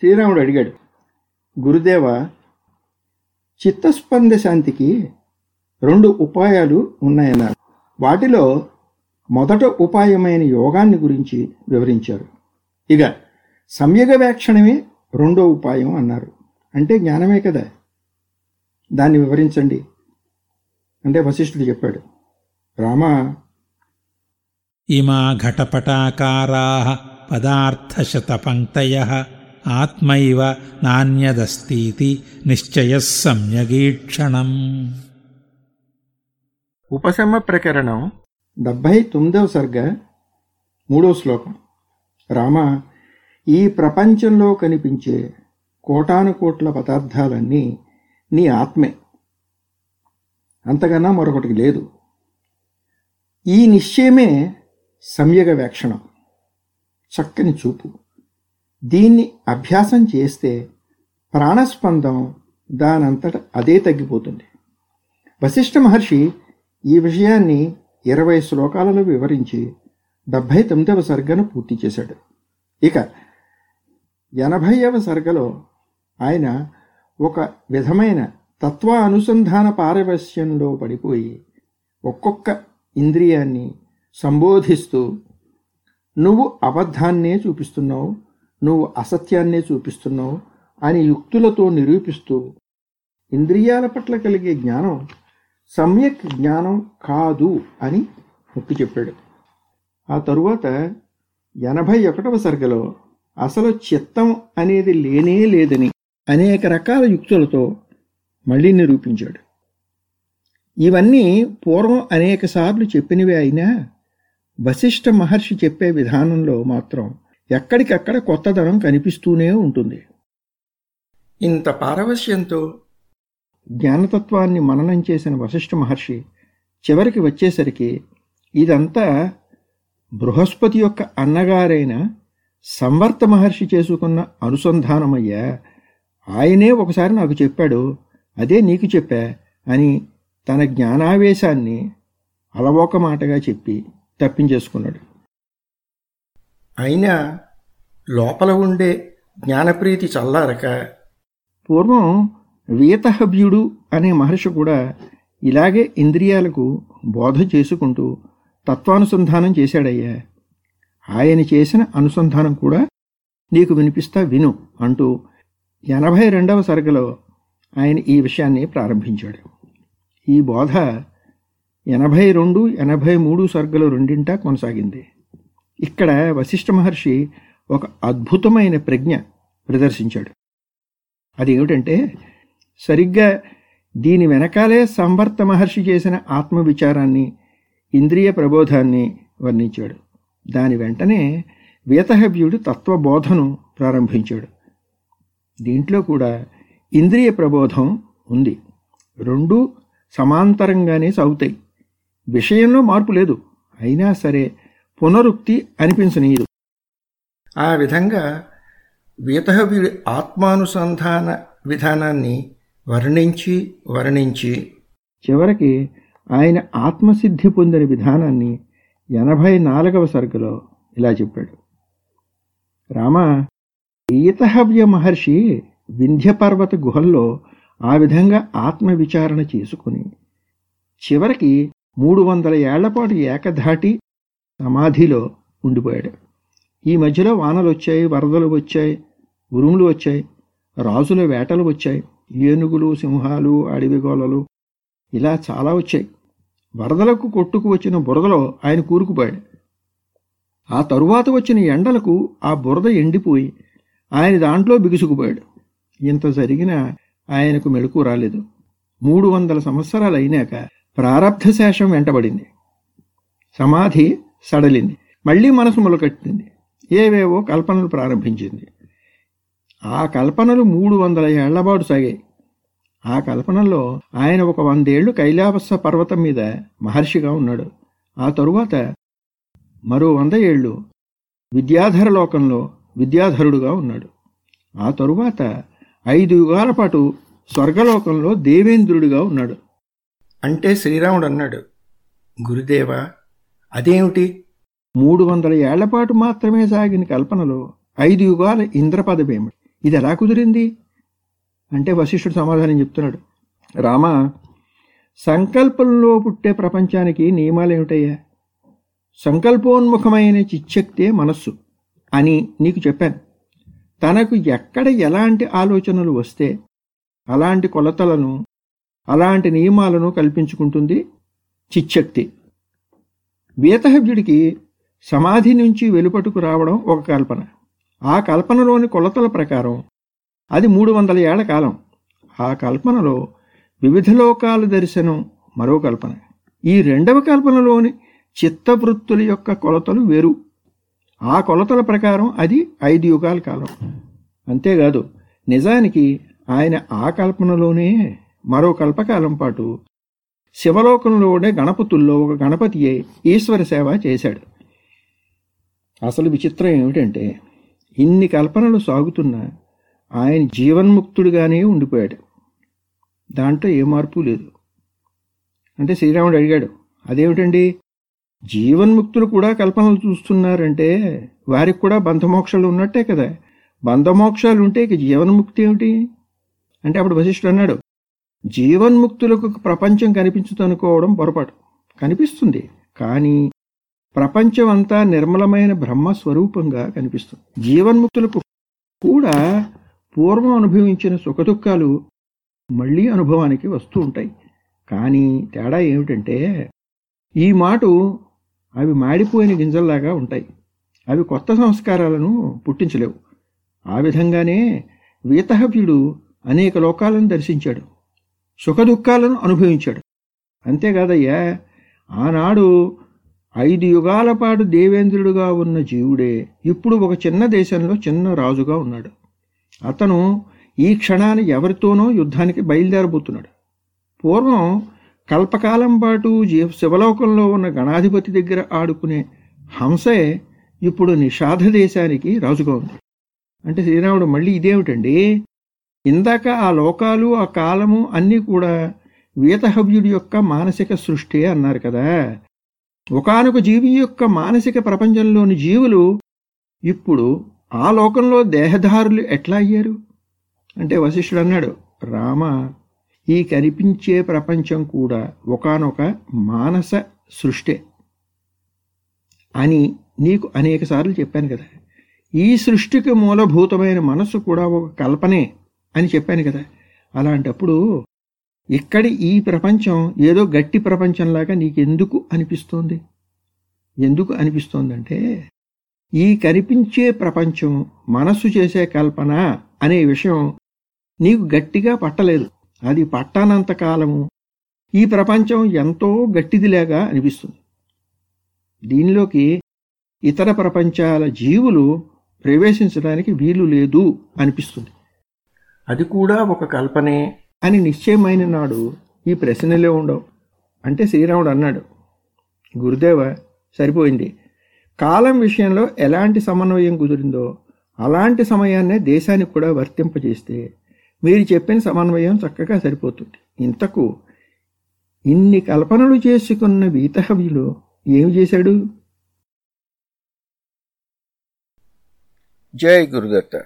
శ్రీరాముడు అడిగాడు గురుదేవ చిత్తస్పంద శాంతికి రెండు ఉపాయాలు ఉన్నాయన్నారు. వాటిలో మొదట ఉపాయమైన యోగాన్ని గురించి వివరించారు. ఇక సంయగ వేక్షణమే రెండో ఉపాయం అన్నారు. అంటే జ్ఞానమే కదా. దాన్ని వివరించండి. అంటే వశిష్ఠుడు చెప్పాడు. రామా ఇమా ఘటపటాకారా పదార్థశతపంక్తయ ఆత్మైవ నాణ్యదస్తీతి నిశ్చయ సమ్యగీక్షణం. ఉపశమ ప్రకరణం డెబ్భై తొమ్మిదవ సర్గ మూడో శ్లోకం. రామ ఈ ప్రపంచంలో కనిపించే కోటాను కోట్ల పదార్థాలన్నీ నీ ఆత్మే. అంతకన్నా మరొకటి లేదు. ఈ నిశ్చయమే సంయగ వేక్షణం. చక్కని చూపు. దీన్ని అభ్యాసం చేస్తే ప్రాణస్పందం దానంతట అదే తగ్గిపోతుంది. వశిష్ఠ మహర్షి ఈ విషయాన్ని ఇరవై శ్లోకాలలో వివరించి డెబ్భై తొమ్మిదవ సర్గను పూర్తి చేశాడు. ఇక ఎనభైవ సర్గలో ఆయన ఒక విధమైన తత్వ అనుసంధాన పారవశ్యంలో పడిపోయి ఒక్కొక్క ఇంద్రియాన్ని సంబోధిస్తూ నువ్వు అబద్ధాన్నే చూపిస్తున్నావు నువ్వు అసత్యాన్నే చూపిస్తున్నావు అని యుక్తులతో నిరూపిస్తూ ఇంద్రియాల పట్ల కలిగే జ్ఞానం సమ్యక్ జ్ఞానం కాదు అని నొక్కి చెప్పాడు. ఆ తరువాత ఎనభై ఒకటవ సర్గలో అసలు చిత్తం అనేది లేనే లేదని అనేక రకాల యుక్తులతో మళ్ళీ నిరూపించాడు. ఇవన్నీ పూర్వం అనేక సార్లు చెప్పినవే అయినా వశిష్ఠ మహర్షి చెప్పే విధానంలో మాత్రం ఎక్కడికక్కడ కొత్తదనం కనిపిస్తూనే ఉంటుంది. ఇంత పారవశ్యంతో జ్ఞానతత్వాన్ని మననం చేసిన వశిష్ఠ మహర్షి చివరికి వచ్చేసరికి ఇదంతా బృహస్పతి యొక్క అన్నగారైన సంవర్త మహర్షి చేసుకున్న అనుసంధానమయ్యా. ఆయనే ఒకసారి నాకు చెప్పాడు అదే నీకు చెప్పా అని తన జ్ఞానావేశాన్ని అలవోక మాటగా చెప్పి తప్పించేసుకున్నాడు. అయినా లోపల ఉండే జ్ఞానప్రీతి చల్లారక పూర్వం వేతహభ్యుడు అనే మహర్షి కూడా ఇలాగే ఇంద్రియాలకు బోధ చేసుకుంటూ తత్వానుసంధానం చేశాడయ్యా. ఆయన చేసిన అనుసంధానం కూడా నీకు వినిపిస్తా విను అంటూ ఎనభై రెండవ సరుకులో ఆయన ఈ విషయాన్ని ప్రారంభించాడు. ఈ బోధ ఎనభై రెండు ఎనభై మూడు సర్గలు రెండింటా కొనసాగింది. ఇక్కడ వశిష్ఠ మహర్షి ఒక అద్భుతమైన ప్రజ్ఞ ప్రదర్శించాడు. అది ఏమిటంటే సరిగ్గా దీని వెనకాలే సంవర్త మహర్షి చేసిన ఆత్మవిచారాన్ని ఇంద్రియ ప్రబోధాన్ని వర్ణించాడు. దాని వెంటనే వీతహవ్యుడు తత్వబోధను ప్రారంభించాడు. దీంట్లో కూడా ఇంద్రియ ప్రబోధం ఉంది. రెండూ సమాంతరంగానే సాగుతాయి. విషయంలో మార్పు లేదు. అయినా సరే పునరుక్తి అనిపించనీయదు. ఆ విధంగా వీతహవ్యుడి ఆత్మానుసంధాన విధానాన్ని వర్ణించి వర్ణించి. చివరికి ఆయన ఆత్మసిద్ధి పొందిన విధానాన్ని ఎనభై నాలుగవ సరుకులో ఇలా చెప్పాడు. రామ ఈతహవ్య మహర్షి వింధ్యపర్వత గుహల్లో ఆ విధంగా ఆత్మవిచారణ చేసుకుని చివరికి మూడు వందల ఏళ్ళపాటు ఏకధాటి సమాధిలో ఉండిపోయాడు. ఈ మధ్యలో వానలు వచ్చాయి వరదలు వచ్చాయి ఉరుములు వచ్చాయి రాజుల వేటలు వచ్చాయి. ఏనుగులు సింహాలు అడవిగోలలు ఇలా చాలా వచ్చాయి. వరదలకు కొట్టుకు వచ్చిన బురదలో ఆయన కూరుకుపోయాడు. ఆ తరువాత వచ్చిన ఎండలకు ఆ బురద ఎండిపోయి ఆయన దాంట్లో బిగుసుకుపోయాడు. ఇంత జరిగినా ఆయనకు మెళుకు రాలేదు. మూడు వందల సంవత్సరాలు అయినాక ప్రారబ్ధ శేషం వెంటబడింది. సమాధి సడలింది. మళ్ళీ మనసు మొలకట్టింది ఏవేవో కల్పనలు ప్రారంభించింది. ఆ కల్పనలు మూడు వందల ఏళ్ళబాటు సాగాయి. ఆ కల్పనల్లో ఆయన ఒక వందేళ్ళు కైలాస పర్వతం మీద మహర్షిగా ఉన్నాడు. ఆ తరువాత మరో వంద ఏళ్ళు విద్యాధర లోకంలో విద్యాధరుడుగా ఉన్నాడు. ఆ తరువాత ఐదు యుగాల పాటు స్వర్గలోకంలో దేవేంద్రుడిగా ఉన్నాడు. అంటే శ్రీరాముడు అన్నాడు గురుదేవా అదేమిటి? మూడు వందల ఏళ్ళపాటు మాత్రమే సాగిన కల్పనలో ఐదు యుగాల ఇంద్రపదమేమిటి? ఇది ఎలా కుదిరింది? అంటే వశిష్ఠుడు సమాధానం చెప్తున్నాడు. రామ సంకల్పంలో పుట్టే ప్రపంచానికి నియమాలు ఏమిటయ్యా? సంకల్పోన్ముఖమైన చిచ్చక్తే మనస్సు అని నీకు చెప్పాను. తనకు ఎక్కడ ఎలాంటి ఆలోచనలు వస్తే అలాంటి కొలతలను అలాంటి నియమాలను కల్పించుకుంటుంది చిచ్చక్తి వీతహవ్యుడికి సమాధి నుంచి వెలుపటుకు రావడం ఒక కల్పన. ఆ కల్పనలోని కొలతల ప్రకారం అది మూడు వందల ఏళ్ళ కాలం. ఆ కల్పనలో వివిధ లోకాల దర్శనం మరో కల్పన. ఈ రెండవ కల్పనలోని చిత్తవృత్తుల యొక్క కొలతలు వేరు. ఆ కొలతల ప్రకారం అది ఐదు యుగాల కాలం. అంతేకాదు నిజానికి ఆయన ఆ కల్పనలోనే మరో కల్పకాలం పాటు శివలోకంలో ఉండే గణపతుల్లో ఒక గణపతియే ఈశ్వర సేవ చేశాడు. అసలు విచిత్రం ఏమిటంటే ఇన్ని కల్పనలు సాగుతున్నా ఆయన జీవన్ముక్తుడిగానే ఉండిపోయాడు. దాంట్లో ఏ మార్పు లేదు. అంటే శ్రీరాముడు అడిగాడు అదేమిటండి? జీవన్ముక్తులు కూడా కల్పనలు చూస్తున్నారంటే వారికి కూడా బంధమోక్షాలు ఉన్నట్టే కదా. బంధమోక్షాలు ఉంటే ఇక జీవన్ముక్తి ఏమిటి? అంటే అప్పుడు వశిష్ఠుడు అన్నాడు జీవన్ముక్తులకు ప్రపంచం కనిపించుతనుకోవడం పొరపాటు. కనిపిస్తుంది. కానీ ప్రపంచమంతా నిర్మలమైన బ్రహ్మ స్వరూపంగా కనిపిస్తుంది. జీవన్ముక్తులకు కూడా పూర్వం అనుభవించిన సుఖదుఖాలు మళ్ళీ అనుభవానికి వస్తూ ఉంటాయి. కానీ తేడా ఏమిటంటే ఈ మాట అవి మాడిపోయిన గింజల్లాగా ఉంటాయి. అవి కొత్త సంస్కారాలను పుట్టించలేవు. ఆ విధంగానే వీతహవ్యుడు అనేక లోకాలను దర్శించాడు. సుఖదుఖాలను అనుభవించాడు. అంతేకాదయ్యా ఆనాడు ఐదు యుగాల పాటు దేవేంద్రుడుగా ఉన్న జీవుడే ఇప్పుడు ఒక చిన్న దేశంలో చిన్న రాజుగా ఉన్నాడు. అతను ఈ క్షణాన్ని ఎవరితోనో యుద్ధానికి బయలుదేరబోతున్నాడు. పూర్వం కల్పకాలం పాటు శివలోకంలో ఉన్న గణాధిపతి దగ్గర ఆడుకునే హంసే ఇప్పుడు నిషాధ దేశానికి రాజుగా ఉంది. అంటే శ్రీరాముడు మళ్ళీ ఇదేమిటండి? ఇందాక ఆ లోకాలు ఆ కాలము అన్నీ కూడా వీతహవ్యుడి యొక్క మానసిక సృష్టి అన్నారు కదా. ఒకనొక జీవి యొక్క మానసిక ప్రపంచంలోని జీవులు ఇప్పుడు ఆ లోకంలో దేహదారులు ఎట్లా అయ్యారు? అంటే వశిష్ఠుడు అన్నాడు రామ ఈ కనిపించే ప్రపంచం కూడా ఒకనొక మానస సృష్టి అని నీకు అనేక సార్లు చెప్పాను కదా. ఈ సృష్టికి మూలభూతమైన మనస్సు కూడా ఒక కల్పనే అని చెప్పాను కదా. అలాంటప్పుడు ఇక్కడి ఈ ప్రపంచం ఏదో గట్టి ప్రపంచంలాగా నీకెందుకు అనిపిస్తోంది? ఎందుకు అనిపిస్తోందంటే ఈ కనిపించే ప్రపంచం మనస్సు చేసే కల్పన అనే విషయం నీకు గట్టిగా పట్టలేదు. అది పట్టనంత కాలము ఈ ప్రపంచం ఎంతో గట్టిదిలాగా అనిపిస్తుంది. దీనిలోకి ఇతర ప్రపంచాల జీవులు ప్రవేశించడానికి వీలు లేదు అనిపిస్తుంది. అది కూడా ఒక కల్పనే అని నిశ్చయమైన నాడు ఈ ప్రశ్నలే ఉండవు. అంటే శ్రీరాముడు అన్నాడు గురుదేవ సరిపోయింది. కాలం విషయంలో ఎలాంటి సమన్వయం కుదిరిందో అలాంటి సమయాన్నే దేశానికి కూడా వర్తింపజేస్తే మీరు చెప్పిన సమన్వయం చక్కగా సరిపోతుంది. ఇంతకు ఇన్ని కల్పనలు చేసుకున్న వీతహవ్యులు ఏమి చేశాడు? జై గురుదత్త.